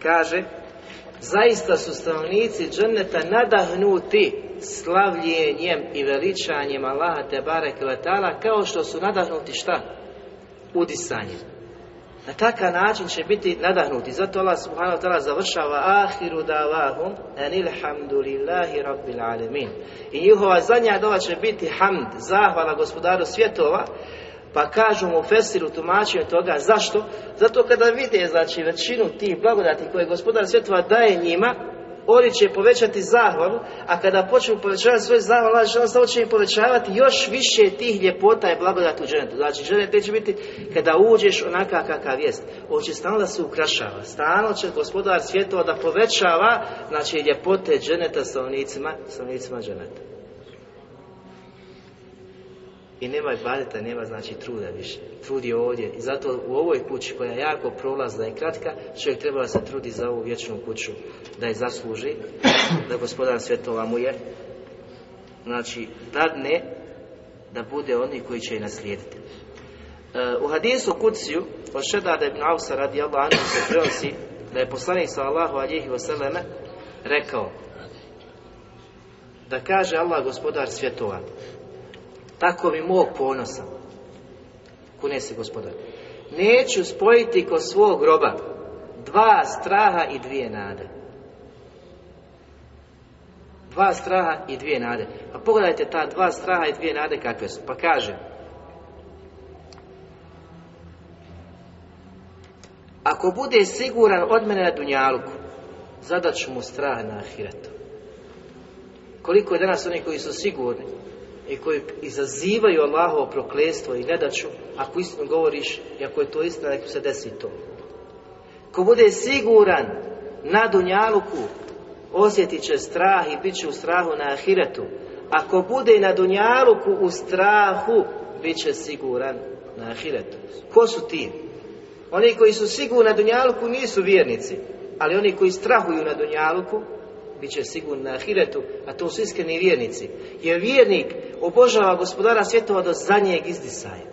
kaže zaista su stanovnici dženeta nadahnuti slavljenjem i veličanjem Allaha te barek kao što su nadahnuti šta? Udisanjem. Na takav način će biti nadahnuti. Zato Allah subhanahu wa ta'ala završava ahiru davahum rabbil alemin. I njihova zadnja dova će biti hamd, zahvala gospodaru svjetova, pa kažu mu fesiru tumačenju toga, zašto? Zato kada vide, znači, većinu tih blagodati koje gospodar svjetova daje njima, oni će povećati zahvalu, a kada počnu povećavati svoj zahval, Allah samo će im povećavati još više tih ljepota i blagodati u dženetu. Znači, dženet će biti kada uđeš onakav kakav jest. On će stalno da se ukrašava. Stalno će gospodar svjetova da povećava, znači, ljepote dženeta stanovnicima, stanovnicima dženeta. I nema ibadeta, nema znači truda više. Trud je ovdje. I zato u ovoj kući koja je jako prolazna i kratka, čovjek treba da se trudi za ovu vječnu kuću, da je zasluži, da gospodar svjetova mu je, znači, dadne da bude oni koji će je naslijediti. E, u hadisu kuciju, od Šedada ibn Ausa radi Allah se prenosi da je poslanik sallahu alihi vseleme rekao da kaže Allah gospodar svjetova tako mi mog ponosa. Kune se gospodar. Neću spojiti kod svog groba dva straha i dvije nade. Dva straha i dvije nade. Pa pogledajte ta dva straha i dvije nade kakve su. Pa kaže Ako bude siguran od mene na Dunjaluku, zadaću mu strah na Ahiretu. Koliko je danas oni koji su sigurni i koji izazivaju Allahovo prokletstvo i nedaću, ako istinu govoriš i ako je to istina, neko se desi to. Ko bude siguran na Dunjaluku, osjetit će strah i bit će u strahu na Ahiretu. Ako bude na Dunjaluku u strahu, bit će siguran na Ahiretu. Ko su ti? Oni koji su sigurni na Dunjaluku nisu vjernici, ali oni koji strahuju na Dunjaluku, bit će sigurni na Ahiretu, a to su iskreni vjernici. Jer vjernik obožava gospodara svjetova do zadnjeg izdisaja.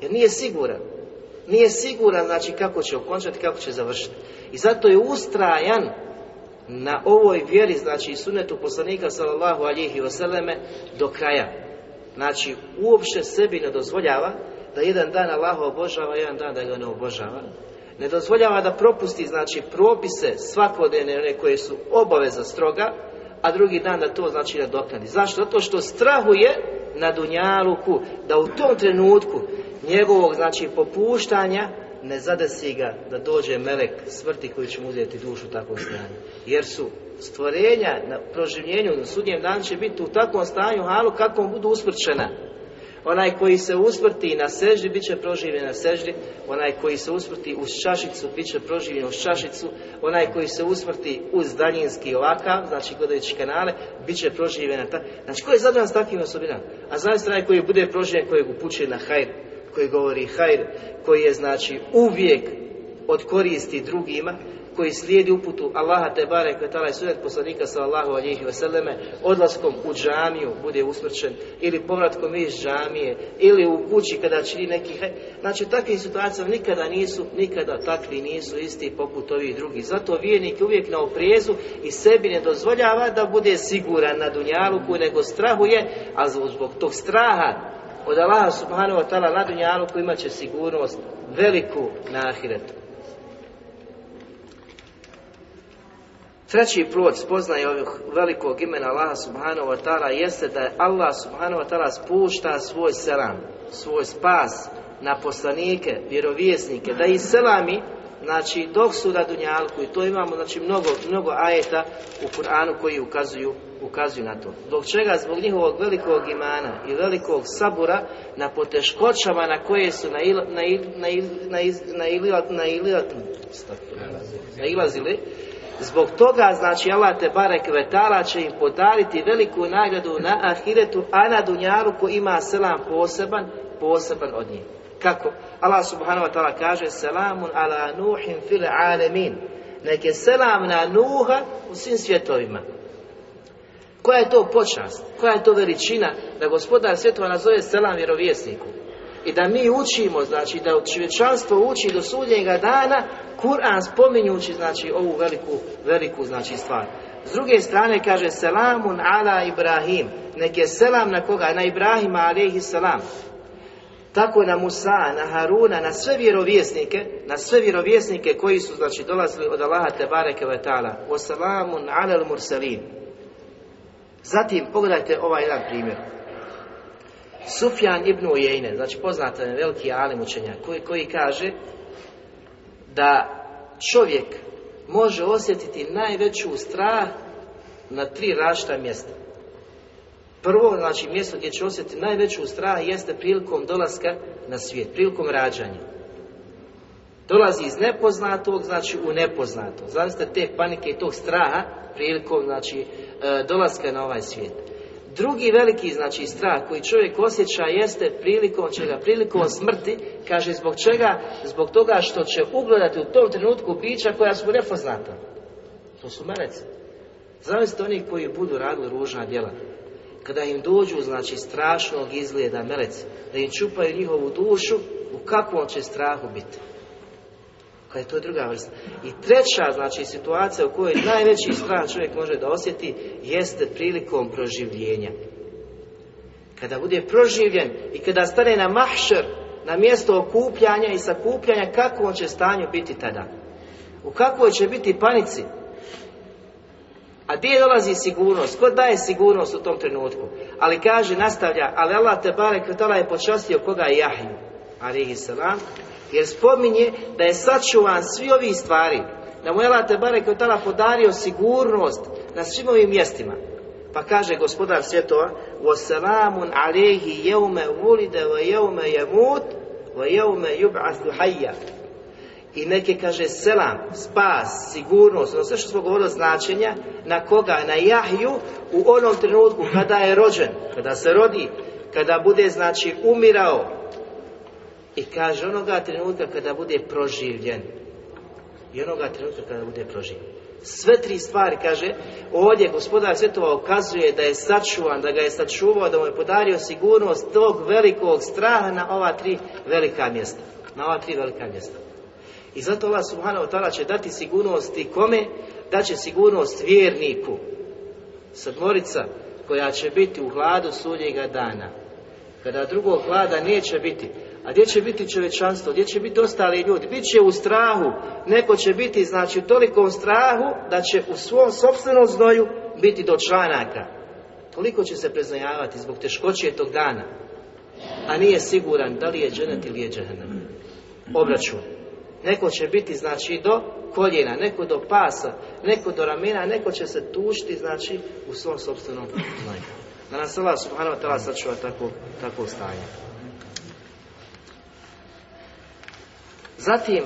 Jer nije siguran. Nije siguran znači kako će okončati, kako će završiti. I zato je ustrajan na ovoj vjeri, znači sunetu poslanika sallallahu alihi vseleme do kraja. Znači, uopće sebi ne dozvoljava da jedan dan Allah obožava, jedan dan da ga ne obožava. Ne dozvoljava da propusti, znači, propise svakodnevne, one koje su obaveza stroga, a drugi dan da to, znači, nadoknadi. Zašto? Zato što strahuje na Dunjaluku, da u tom trenutku njegovog, znači, popuštanja ne zadesi ga da dođe melek smrti koji će mu uzeti dušu u takvom stanju. Jer su stvorenja na proživljenju na sudnjem danu će biti u takvom stanju halu kako budu usmrčena. Onaj koji se usmrti na seždi, bit će proživljen na seždi. Onaj koji se usmrti uz čašicu, bit će proživljen uz čašicu. Onaj koji se usmrti uz daljinski ovakav, znači gledajući kanale, bit će proživljen na ta... Znači, ko je zadovoljan s takvim osobinama? A zaista onaj koji bude proživljen, koji upućuje na hajr, koji govori hajr, koji je znači uvijek od koristi drugima, koji slijedi uputu Allaha te barek ve i sunet poslanika sallallahu alejhi ve selleme odlaskom u džamiju bude usmrćen ili povratkom iz džamije ili u kući kada čini neki. Znači takvim situacijama nikada nisu, nikada takvi nisu isti poput ovih drugih. Zato vjernik uvijek na oprezu i sebi ne dozvoljava da bude siguran na dunjaluku, nego strahuje, a zbog tog straha od Allaha subhanahu wa ta'ala na dunjaluku imat će sigurnost veliku na ahiretu. Treći plod spoznaje ovih velikog imena Allaha subhanahu wa ta'ala jeste da je Allah subhanahu wa ta'ala spušta svoj selam, svoj spas na poslanike, vjerovjesnike, da i selami, znači dok su na Dunjalku i to imamo znači mnogo, mnogo ajeta u Kur'anu koji ukazuju, ukazuju na to. Dok čega zbog njihovog velikog imana i velikog sabura na poteškoćama na koje su nailazili, Zbog toga, znači, Allah te vetala će im podariti veliku nagradu na ahiretu, a na dunjalu ima selam poseban, poseban od njih. Kako? Allah subhanahu wa ta'ala kaže Selamun ala nuhin fil alemin. Nek je selam na Nuha u svim svjetovima. Koja je to počast? Koja je to veličina da gospodar svjetova nazove selam vjerovjesniku? I da mi učimo, znači da čovječanstvo uči do sudnjega dana Kur'an spominjući znači ovu veliku, veliku znači stvar. S druge strane kaže selamun ala Ibrahim. Nek je selam na koga? Na Ibrahima alaihi salam. Tako na Musa, na Haruna, na sve vjerovjesnike, na sve vjerovjesnike koji su znači dolazili od Allaha te bareke ve taala. Wa salamun ala al-mursalin. Zatim pogledajte ovaj jedan primjer. Sufjan ibn Ujejne, znači poznata je veliki alim učenjak, koji, koji kaže da čovjek može osjetiti najveću strah na tri različita mjesta. Prvo, znači mjesto gdje će osjetiti najveću strah jeste prilikom dolaska na svijet, prilikom rađanja. Dolazi iz nepoznatog, znači u nepoznato. Zamislite te panike i tog straha prilikom, znači, e, dolaska na ovaj svijet. Drugi veliki znači strah koji čovjek osjeća jeste prilikom čega, prilikom smrti, kaže zbog čega, zbog toga što će ugledati u tom trenutku bića koja su nepoznata. To su meleci. Zamislite oni koji budu radili ružna djela. Kada im dođu, znači, strašnog izgleda meleci, da im čupaju njihovu dušu, u kakvom će strahu biti. Kada je to druga vrsta. I treća, znači, situacija u kojoj najveći strah čovjek može da osjeti, jeste prilikom proživljenja. Kada bude proživljen i kada stane na mahšer, na mjesto okupljanja i sakupljanja, kako će stanju biti tada? U kakvoj će biti panici? A gdje dolazi sigurnost? Ko daje sigurnost u tom trenutku? Ali kaže, nastavlja, ali Allah te barek je počastio koga je Jahiju, alihi salam, jer spominje da je sačuvan svi ovih stvari. Da mu je Allah te barek je podario sigurnost na svim ovim mjestima. Pa kaže gospodar svjetova وَسَلَامٌ عَلَيْهِ يَوْمَ وُلِدَ وَيَوْمَ يَمُوتِ وَيَوْمَ يُبْعَثُ حَيَّ i neke kaže selam, spas, sigurnost, ono sve što smo govorili značenja, na koga? Na Jahju u onom trenutku kada je rođen, kada se rodi, kada bude znači umirao i kaže onoga trenutka kada bude proživljen i onoga trenutka kada bude proživljen. Sve tri stvari, kaže, ovdje gospodar svjetova ukazuje da je sačuvan, da ga je sačuvao, da mu je podario sigurnost tog velikog straha na ova tri velika mjesta. Na ova tri velika mjesta. I zato Allah subhanahu ta'ala će dati sigurnost i kome? Da će sigurnost vjerniku. Sadmorica koja će biti u hladu sudnjega dana. Kada drugog hlada neće biti. A gdje će biti čovječanstvo? Gdje će biti ostali ljudi? Biće u strahu. Neko će biti, znači, u tolikom strahu da će u svom sobstvenom znoju biti do članaka. Toliko će se preznajavati zbog teškoće tog dana. A nije siguran da li je dženet ili je džehennem. Obračun. Neko će biti znači do koljena, neko do pasa, neko do ramena, neko će se tušti znači u svom sobstvenom znoju. Da nas Allah subhanahu wa ta'ala sačuva takvo, takvo stanje. Zatim,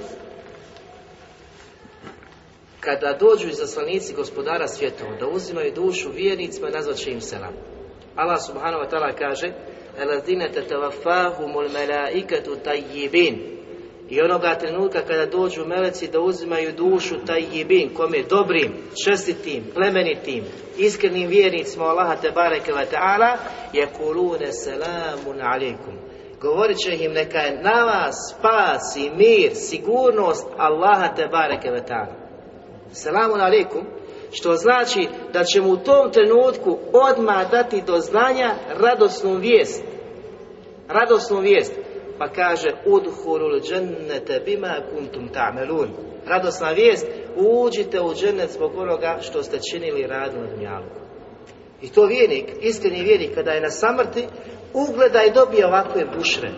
kada dođu izaslanici gospodara svjetova, da uzimaju dušu vjernicima, nazvat će im selam. Allah subhanahu wa ta'ala kaže Elazine te tavafahumul melaikatu tajjibin i onoga trenutka kada dođu meleci da uzimaju dušu taj jibin, kome dobrim, čestitim, plemenitim, iskrenim vjernicima Allaha te bareke wa ta'ala, je kulune selamun alaikum. Govorit će im neka je na vas spas i mir, sigurnost Allaha te bareke ta'ala. Selamun alaikum, što znači da će mu u tom trenutku odmah dati do znanja radosnu vijest. Radosnu vijest pa kaže udhulul džennete bima kuntum ta'melun radosna vijest uđite u džennet zbog onoga što ste činili radu na dunjalu i to vjernik, iskreni vjernik kada je na samrti ugleda i dobije ovakve bušre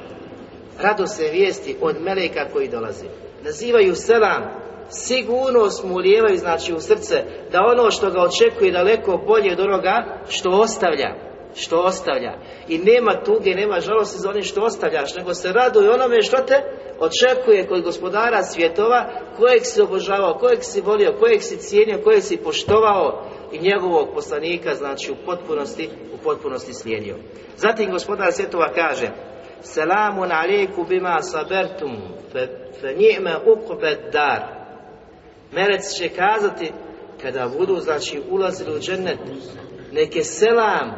radosne vijesti od meleka koji dolazi. Nazivaju selam. Sigurnost mu ulijevaju znači u srce da ono što ga očekuje daleko bolje od onoga što ostavlja što ostavlja. I nema tuge, nema žalosti za onim što ostavljaš, nego se raduje onome što te očekuje kod gospodara svjetova, kojeg si obožavao, kojeg si volio, kojeg si cijenio, kojeg si poštovao i njegovog poslanika, znači u potpunosti, u potpunosti slijedio. Zatim gospodar svjetova kaže Selamun alaikum bima sabertum fe, fe uqbed dar. Melec će kazati kada budu, znači, ulazili u džennet, neke selam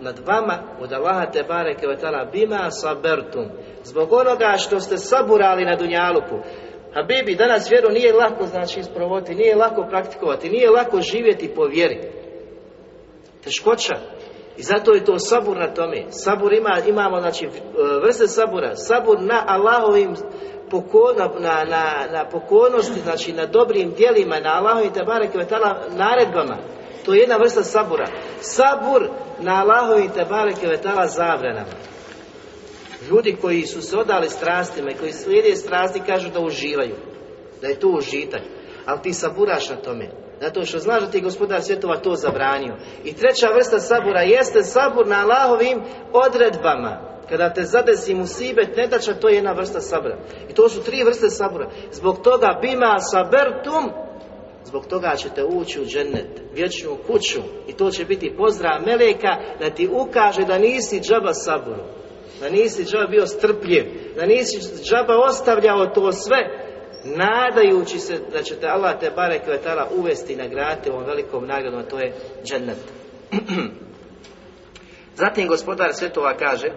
nad vama od Allaha te bareke bima sabertum zbog onoga što ste saburali na dunjaluku a bebi danas vjeru nije lako znači isprovoditi nije lako praktikovati nije lako živjeti po vjeri. Teškoća. I zato je to sabur na tome. Sabur ima, imamo znači vrste sabura. Sabur na Allahovim pokon, na, na, na pokornosti znači na dobrim djelima na Allahovim taala naredbama. To je jedna vrsta sabura. Sabur na Allahovi te bareke vetala zabranama. Ljudi koji su se odali strastima i koji slijede strasti kažu da uživaju. Da je to užitak. Ali ti saburaš na tome. Zato što znaš da ti gospodar svjetova to zabranio. I treća vrsta sabura jeste sabur na Allahovim odredbama. Kada te zadesi musibet, nedača, to je jedna vrsta sabura. I to su tri vrste sabura. Zbog toga bima sabertum Zbog toga ćete ući u džennet, vječnu kuću i to će biti pozdrav Meleka da ti ukaže da nisi džaba saburu, da nisi džaba bio strpljiv, da nisi džaba ostavljao to sve, nadajući se da će te Allah te bare kvetala uvesti na grate ovom velikom nagradom, a to je džennet. Zatim gospodar svetova kaže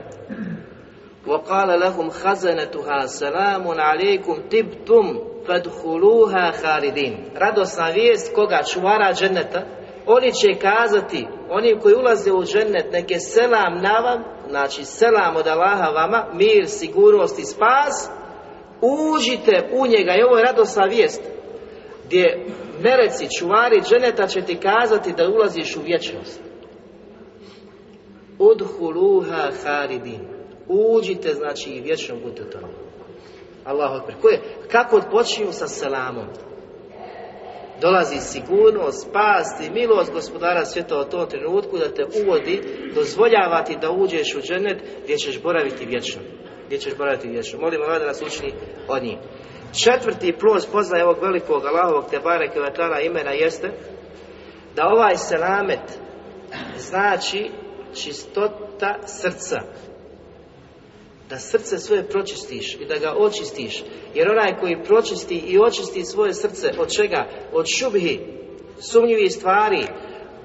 وَقَالَ لَهُمْ خَزَنَتُهَا سَلَامٌ عَلَيْكُمْ تِبْتُمْ fadhuluha halidin. Radosna vijest koga čuvara dženeta, oni će kazati, oni koji ulaze u džennet, neke selam na vam, znači selam od Allaha vama, mir, sigurnost i spas, uđite u njega i ovo je radosna vijest, gdje meleci, čuvari dženeta će ti kazati da ulaziš u vječnost. Udhuluha halidin. Uđite, znači, i vječno budete tamo. Akbar. Koje, kako počinju sa selamom? Dolazi sigurnost, spas i milost gospodara svijeta u tom trenutku da te uvodi, dozvoljava ti da uđeš u džennet gdje ćeš boraviti vječno. Gdje ćeš boraviti vječno. Molimo Allah da nas učini od njih. Četvrti plus poznaje ovog velikog Allahovog Tebare Kvetala imena jeste da ovaj selamet znači čistota srca da srce svoje pročistiš i da ga očistiš. Jer onaj koji pročisti i očisti svoje srce od čega? od šubhi sumnjivih stvari.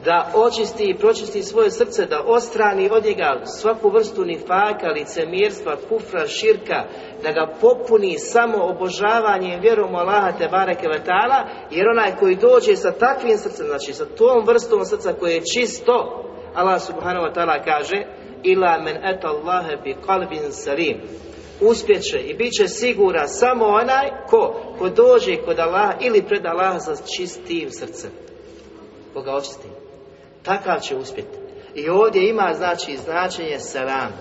Da očisti i pročisti svoje srce, da ostrani od njega svaku vrstu nifaka, licemjerstva, kufra, širka, da ga popuni samo obožavanjem vjerom Allaha te bareke jer onaj koji dođe sa takvim srcem, znači sa tom vrstom srca koje je čisto, Allah subhanahu wa ta'ala kaže ila men eta Allahe bi kalbin salim. Uspjeće i bit će sigura samo onaj ko, ko dođe kod Allaha ili pred Allaha sa čistim srcem. Koga očisti. Takav će uspjeti i ovdje ima znači značenje selam.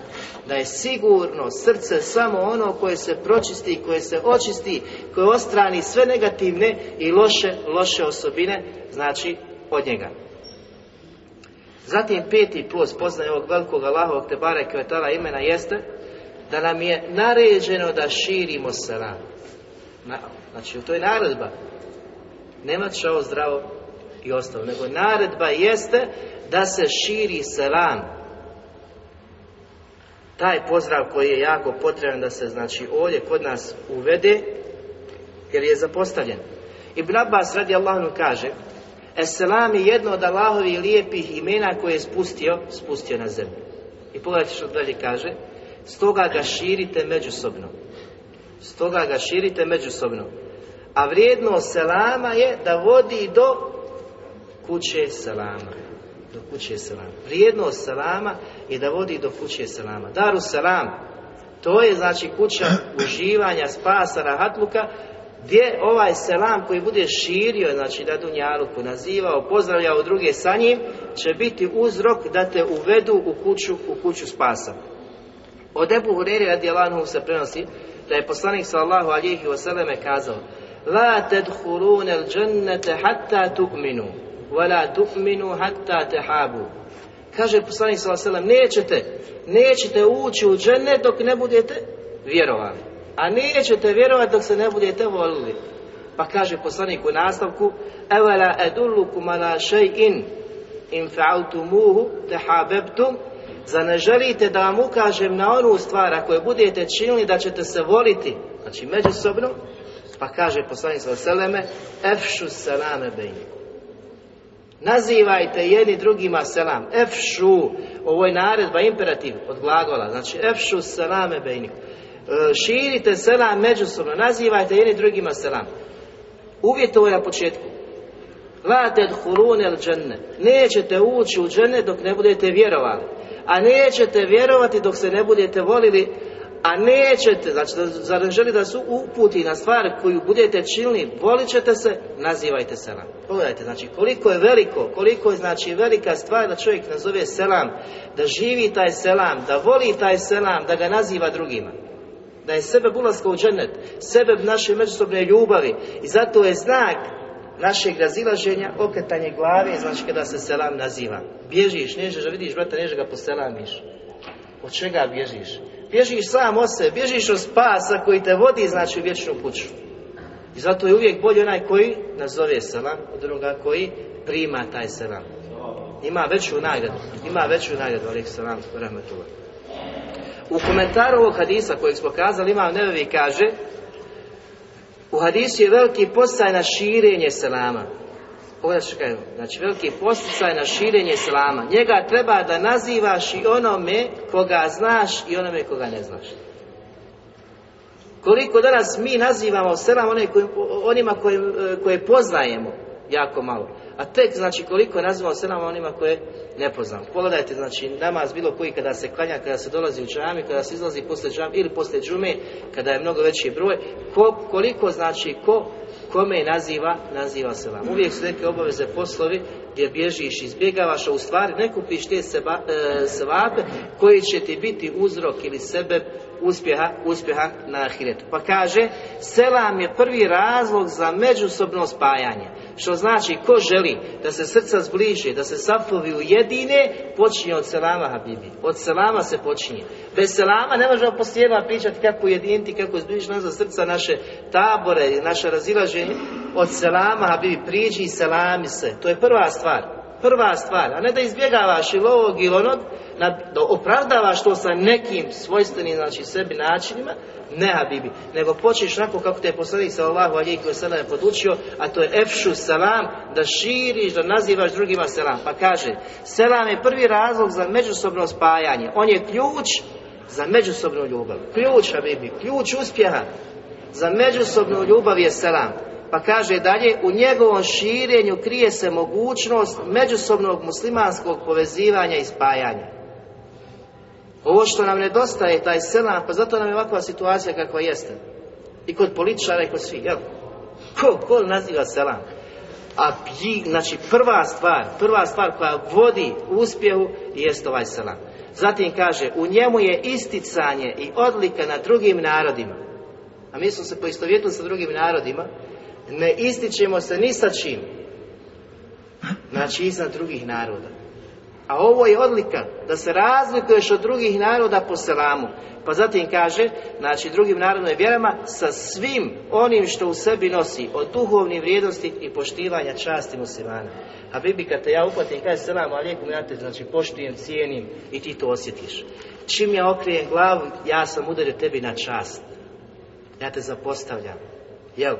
Da je sigurno srce samo ono koje se pročisti koje se očisti koje ostrani sve negativne i loše loše osobine znači od njega Zatim peti plus poznaje ovog velikog Allahovog Tebare Kvetala imena jeste da nam je naređeno da širimo selam. Znači, to je naredba. Nema ovo zdravo i ostalo, nego naredba jeste da se širi selam. Taj pozdrav koji je jako potreban da se, znači, ovdje kod nas uvede, jer je zapostavljen. Ibn Abbas radi Allahom kaže, Esselam je jedno od Allahovi lijepih imena koje je spustio, spustio na zemlju. I pogledajte što dalje kaže, stoga ga širite međusobno. Stoga ga širite međusobno. A vrijedno selama je da vodi do kuće selama. Do kuće selama. Vrijednost selama je da vodi do kuće selama. Daru selam. To je znači kuća uživanja, spasa, rahatluka, gdje ovaj selam koji bude širio, znači da Dunjaluku nazivao, pozdravljao druge sa njim, će biti uzrok da te uvedu u kuću, u kuću spasa. Od Ebu Hureri radijalanhu se prenosi da je poslanik sallahu alihi wasallam kazao La tedhurune al džennete hatta tu'minu wa la tu'minu hatta tehabu Kaže poslanik sallahu alihi nećete, nećete ući u džennet dok ne budete vjerovali a nećete vjerovati dok se ne budete volili. Pa kaže poslanik u nastavku Evala edullukum ala shay'in in fa'altumuhu tahabbtum za ne želite da vam ukažem na onu stvar ako je budete činili da ćete se voliti? Znači međusobno. Pa kaže poslanik sa seleme efšu salame bejniku nazivajte jedni drugima selam. Efšu. Ovo je naredba imperativ od glagola. Znači efšu salame bejniku širite selam međusobno, nazivajte jedni drugima selam. Uvjet ovo je na početku. La tedhulun el dženne. Nećete ući u džene dok ne budete vjerovali. A nećete vjerovati dok se ne budete volili, a nećete, znači da želi da su uputi na stvar koju budete činili, volit ćete se, nazivajte selam. Pogledajte, znači koliko je veliko, koliko je znači velika stvar da čovjek nazove selam, da živi taj selam, da voli taj selam, da ga naziva drugima da je sebe ulaska u džennet, sebe naše međusobne ljubavi i zato je znak našeg razilaženja okretanje glave, znači kada se selam naziva. Bježiš, nežeš da vidiš brata, nežeš ga poselamiš. Od čega bježiš? Bježiš sam od sebe, bježiš od spasa koji te vodi, znači, u vječnu kuću. I zato je uvijek bolji onaj koji nazove selam od onoga koji prima taj selam. Ima veću nagradu, ima veću nagradu, ali selam, rahmetullah. U komentaru ovog hadisa kojeg smo kazali, Imam Nevevi kaže u hadisu je veliki postaj na širenje selama. Pogledaj što. Znači, veliki posticaj na širenje selama. Njega treba da nazivaš i onome koga znaš i onome koga ne znaš. Koliko danas mi nazivamo selam one onima koje, koje poznajemo jako malo. A tek, znači, koliko nazivamo selam onima koje ne poznamo. Pogledajte, znači, namaz bilo koji kada se klanja, kada se dolazi u džami, kada se izlazi poslije džami ili poslije džume, kada je mnogo veći broj, ko, koliko, znači, ko kome naziva, naziva selam. Uvijek su neke obaveze poslovi gdje bježiš, izbjegavaš, a u stvari ne kupiš te seba, e, koji će ti biti uzrok ili sebe uspjeha, uspjeha na ahiretu. Pa kaže, selam je prvi razlog za međusobno spajanje. Što znači, ko želi da se srca zbliže, da se safovi ujedine, počinje od selama Habibi. Od selama se počinje. Bez selama ne možemo posljedno pričati kako ujediniti, kako zbližiti nazad srca naše tabore, naše razilaženje. Od selama Habibi, priđi i selami se. To je prva stvar. Prva stvar, a ne da izbjegavaš ili ovog ili onog, da opravdavaš to sa nekim svojstvenim, znači sebi načinima, ne habibi, nego počneš onako kako te je poslanik sallahu alijek je podučio, a to je efšu salam, da širiš, da nazivaš drugima selam. Pa kaže, selam je prvi razlog za međusobno spajanje. On je ključ za međusobnu ljubav. Ključ, habibi, ključ uspjeha za međusobnu ljubav je selam. Pa kaže dalje, u njegovom širenju krije se mogućnost međusobnog muslimanskog povezivanja i spajanja. Ovo što nam nedostaje, taj selam, pa zato nam je ovakva situacija kakva jeste. I kod političara i kod svih, jel? Ko, ko naziva selam? A znači prva stvar, prva stvar koja vodi uspjehu jest ovaj selam. Zatim kaže, u njemu je isticanje i odlika na drugim narodima. A mi smo se poistovjetili sa drugim narodima, ne ističemo se ni sa čim. Znači iznad drugih naroda. A ovo je odlika da se razlikuješ od drugih naroda po selamu. Pa zatim kaže, znači drugim narodnim vjerama sa svim onim što u sebi nosi od duhovnih vrijednosti i poštivanja časti muslimana. A Bibi kad te ja upatim kaže selam alijekum ja te znači poštujem, cijenim i ti to osjetiš. Čim ja okrijem glavu, ja sam udario tebi na čast. Ja te zapostavljam. Jel?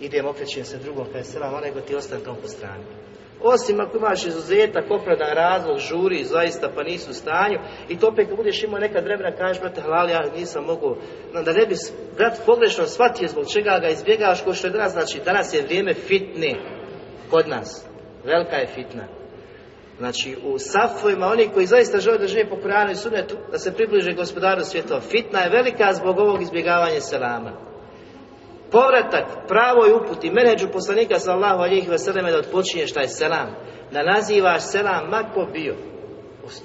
idem, okrećem se drugom kaj selam, nego ti ostane tom po strani. Osim ako imaš izuzetak, opravdan razlog, žuri, zaista pa nisu u stanju i to opet budeš imao nekad vremena kažeš, brate, halal, ja nisam mogu, da ne bi, brat, pogrešno shvatio zbog čega ga izbjegavaš ko što je danas, znači danas je vrijeme fitne kod nas, velika je fitna. Znači u safovima oni koji zaista žele da žive po Kuranu i sunetu, da se približe gospodaru svjetova. Fitna je velika zbog ovog izbjegavanja selama povratak pravoj uputi menedžu poslanika sallahu alijih veseleme da odpočinješ taj selam. Da nazivaš selam mako bio.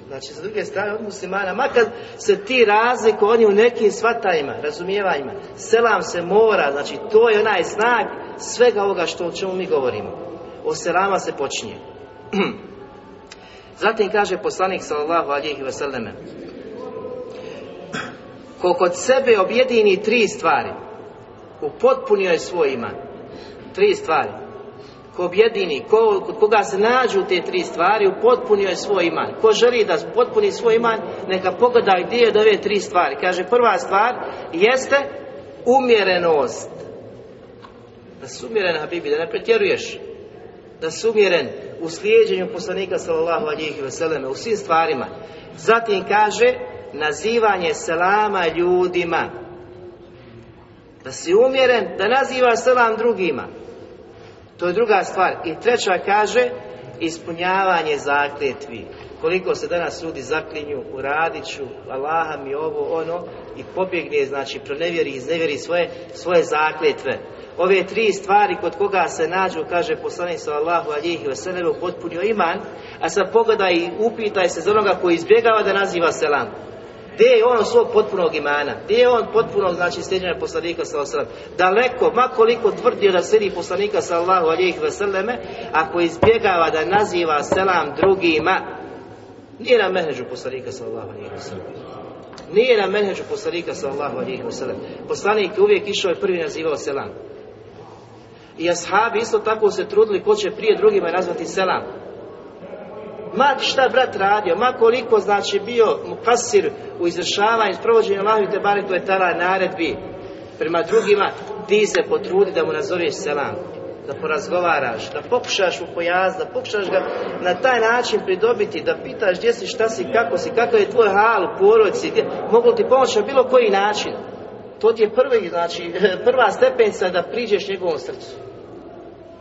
Znači sa druge strane od muslimana makar se ti razliku oni u nekim svatajima, razumijevanjima selam se mora, znači to je onaj znak svega ovoga što o čemu mi govorimo. O selama se počinje. Zatim kaže poslanik sallallahu alijih veseleme ko kod sebe objedini tri stvari upotpunio je svoj iman. Tri stvari. Ko objedini, ko, kod koga se nađu te tri stvari, upotpunio je svoj iman. Ko želi da potpuni svoj iman, neka pogleda gdje je od ove tri stvari. Kaže, prva stvar jeste umjerenost. Da si umjeren, Habibi, da ne pretjeruješ. Da si umjeren u slijeđenju poslanika sallallahu alihi veseleme, u svim stvarima. Zatim kaže, nazivanje selama ljudima da si umjeren, da naziva selam drugima. To je druga stvar. I treća kaže, ispunjavanje zakljetvi. Koliko se danas ljudi zaklinju, uradit ću, Allaha mi ovo, ono, i pobjegne, znači, pronevjeri, iznevjeri svoje, svoje zakljetve. Ove tri stvari kod koga se nađu, kaže poslanik sallallahu alihi wasallam, potpunio iman, a sad pogledaj i upitaj se za onoga koji izbjegava da naziva selam. Gdje je on svog potpunog imana? Gdje je on potpunog, znači, sljeđenja poslanika sallallahu Daleko, makoliko tvrdio da slijedi poslanika sallallahu alijih vseleme, ako izbjegava da naziva selam drugima, nije na menheđu poslanika sallallahu alijih Nije na menheđu poslanika sallallahu alijih vseleme. Poslanik uvijek išao i prvi nazivao selam. I ashabi isto tako se trudili ko će prije drugima nazvati selam. Ma šta brat radio, ma koliko znači bio pasir u izvršavanju, provođenju Allahu te bare to je tada naredbi prema drugima, ti se potrudi da mu nazoveš selam, da porazgovaraš, da pokušaš mu pojasniti, da pokušaš ga na taj način pridobiti, da pitaš gdje si, šta si, kako si, kakav je tvoj hal u porodici, gdje, mogu ti pomoći na bilo koji način. To ti je prvi, znači, prva stepenica da priđeš njegovom srcu.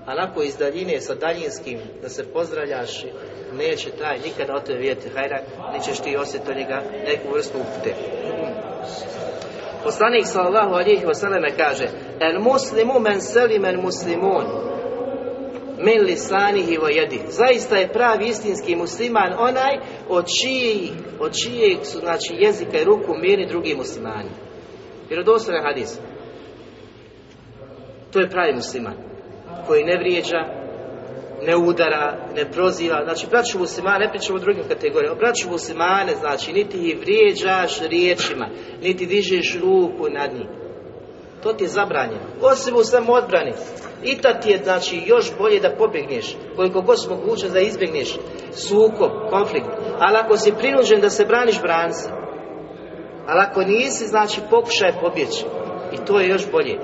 A nakon iz daljine sa daljinskim, da se pozdravljaš neće taj nikada o tebi vidjeti hajra, nećeš ti osjetiti njega neku vrstu upute. Poslanik sallallahu alihi wasallam kaže El muslimu men men muslimun min lisanihi wa jedi. Zaista je pravi istinski musliman onaj od čijih, od čijeg su znači jezika i ruku mirni drugi muslimani. Vjerodostojan hadis. To je pravi musliman koji ne vrijeđa, ne udara, ne proziva. Znači, braću muslimane, ne pričamo o drugim kategorijama. Braću muslimane, znači, niti ih vrijeđaš riječima, niti dižeš ruku nad njih. To ti je zabranjeno. Osim u odbrani. I tad ti je, znači, još bolje da pobjegneš. Koliko god moguće da izbjegneš sukob, konflikt. Ali ako si prinuđen da se braniš, bran se. Ali ako nisi, znači, pokušaj pobjeći. I to je još bolje.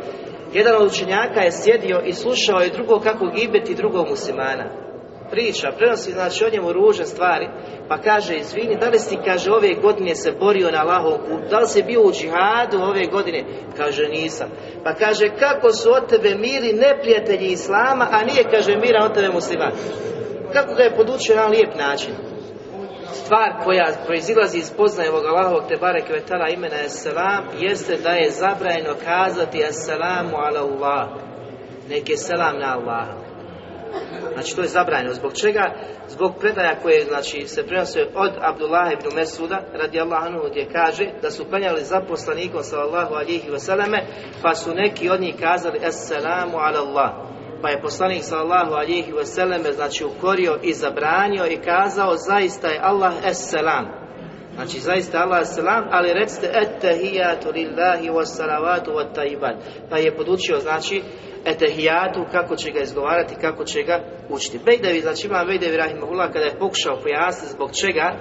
Jedan od učenjaka je sjedio i slušao je drugo kako gibeti drugog muslimana. Priča, prenosi znači o njemu ružne stvari, pa kaže, izvini, da li si, kaže, ove godine se borio na Allahov da li si bio u džihadu ove godine? Kaže, nisam. Pa kaže, kako su od tebe miri neprijatelji Islama, a nije, kaže, mira od tebe musliman. Kako ga je podučio na lijep način? Stvar koja proizilazi iz poznaje ovog Allahovog te barek vetala imena Esselam jeste da je zabranjeno kazati Esselamu ala Allah. Nek selam na Allah znači to je zabranjeno. Zbog čega? zbog predaja koje znači, se prenosuje od Abdullah ibn Mesuda radi anhu gdje kaže da su penjali za poslanikom sallallahu alihi vseleme pa su neki od njih kazali Esselamu ala Allah pa je poslanik sallallahu alihi wasallam znači ukorio i zabranio i kazao zaista je Allah es-selam. Znači zaista Allah es-selam ali recite ettehijatu lillahi wassalavatu wat pa je podučio znači etehijatu kako će ga izgovarati kako će ga učiti. Bejdevi znači ima Bejdevi rahimahullah kada je pokušao pojasniti zbog čega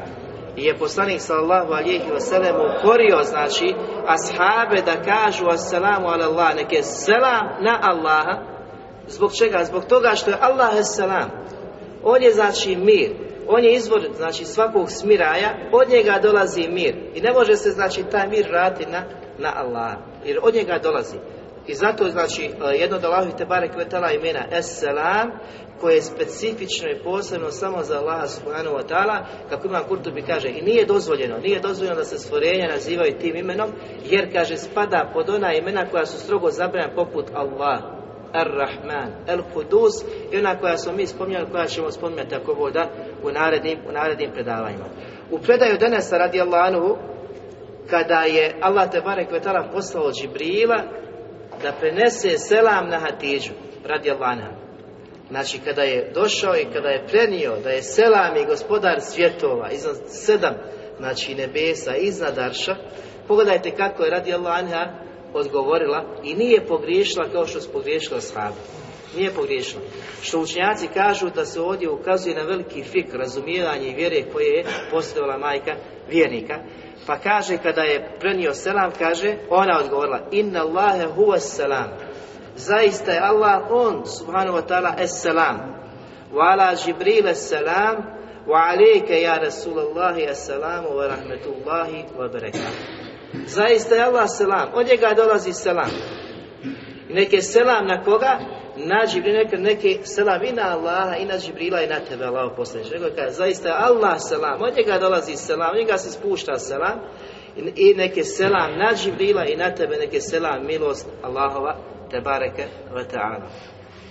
je poslanik sallallahu alihi wasallam ukorio znači ashabe da kažu assalamu ala Allah neke selam na Allaha Zbog čega? Zbog toga što je Allah selam. On je znači mir. On je izvor znači svakog smiraja. Od njega dolazi mir. I ne može se znači taj mir vratiti na, na Allah. Jer od njega dolazi. I zato znači jedno od Allahovi te barek vetala imena Es-Selam koje je specifično i posebno samo za Allaha subhanahu wa ta'ala kako ima Kurtubi kaže i nije dozvoljeno nije dozvoljeno da se stvorenja nazivaju tim imenom jer kaže spada pod ona imena koja su strogo zabranjena poput Allah Ar-Rahman, Al-Qudus i ona koja smo mi spominjali, koja ćemo spominjati ako voda u narednim, u narednim predavanjima. U predaju Denesa radijallahu anhu, kada je Allah te barek poslao Džibrila da prenese selam na Hatidžu radijallahu anha. Znači kada je došao i kada je prenio da je selam i gospodar svjetova iznad sedam znači nebesa iznad Arša pogledajte kako je radijallahu anha odgovorila i nije pogriješila kao što su pogriješila sahabi. Nije pogriješila. Što učenjaci kažu da se ovdje ukazuje na veliki fik, razumijevanje i vjere koje je postavila majka vjernika. Pa kaže kada je prenio selam, kaže, ona odgovorila, inna Allahe huwa selam. Zaista je Allah, on, subhanahu wa ta'ala, es selam. Wa ala Jibril es selam, wa alike ja Rasulallahi es selamu wa rahmetullahi wa barakatuh. Zaista je Allah selam, od njega dolazi selam. I neke selam na koga? Na Džibril, neke, neke selam i na Allaha, i na Džibrila, i na tebe, Allah poslanič. Nego kaže, zaista je Allah selam, od njega dolazi selam, od njega se spušta selam. I neke selam na Džibrila i na tebe, neke selam milost Allahova, te bareke ve ta'ala.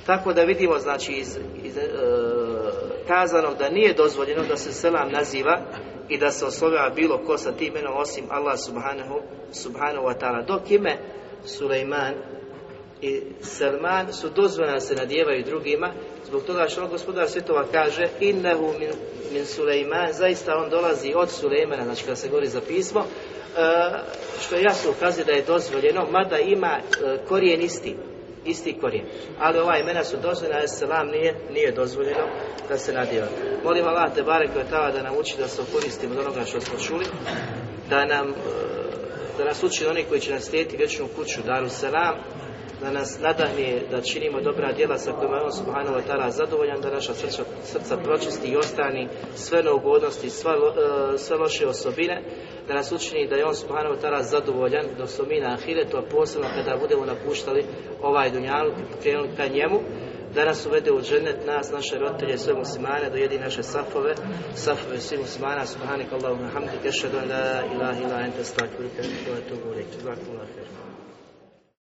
Tako da vidimo, znači, iz, iz e, kazano da nije dozvoljeno da se selam naziva i da se oslovljava bilo ko sa tim imenom osim Allah subhanahu, subhanahu wa ta'ala. Dok ime Sulejman i Salman su dozvoljene da se nadjevaju drugima zbog toga što gospodar svjetova kaže innehu min, min Sulejman zaista on dolazi od Sulejmana znači kada se govori za pismo e, što jasno ukazuje da je dozvoljeno mada ima e, korijen isti isti korijen. Ali ova imena su dozvoljena, a selam nije, nije dozvoljeno da se nadjeva. Molim Allah te barek da nam uči da se okoristimo od onoga što smo čuli, da nam e, da nas uči oni koji će naslijediti vječnu kuću Daru Selam, da nas nadahne da činimo dobra djela sa kojima je on subhanahu wa ta'ala zadovoljan, da naša srca, srca pročisti i ostani sve neugodnosti, sve, e, sve loše osobine, da nas učini da je on subhanahu wa ta'ala zadovoljan dok smo mi na ahiretu, a posebno kada budemo napuštali ovaj dunjalu i krenuli ka njemu, da nas uvede u džennet, nas, naše roditelje, sve muslimane, dojedi naše safove, safove svih muslimana, subhanik Allahumma hamdi, kešadu la ilaha ila ente stakvirke, to je to.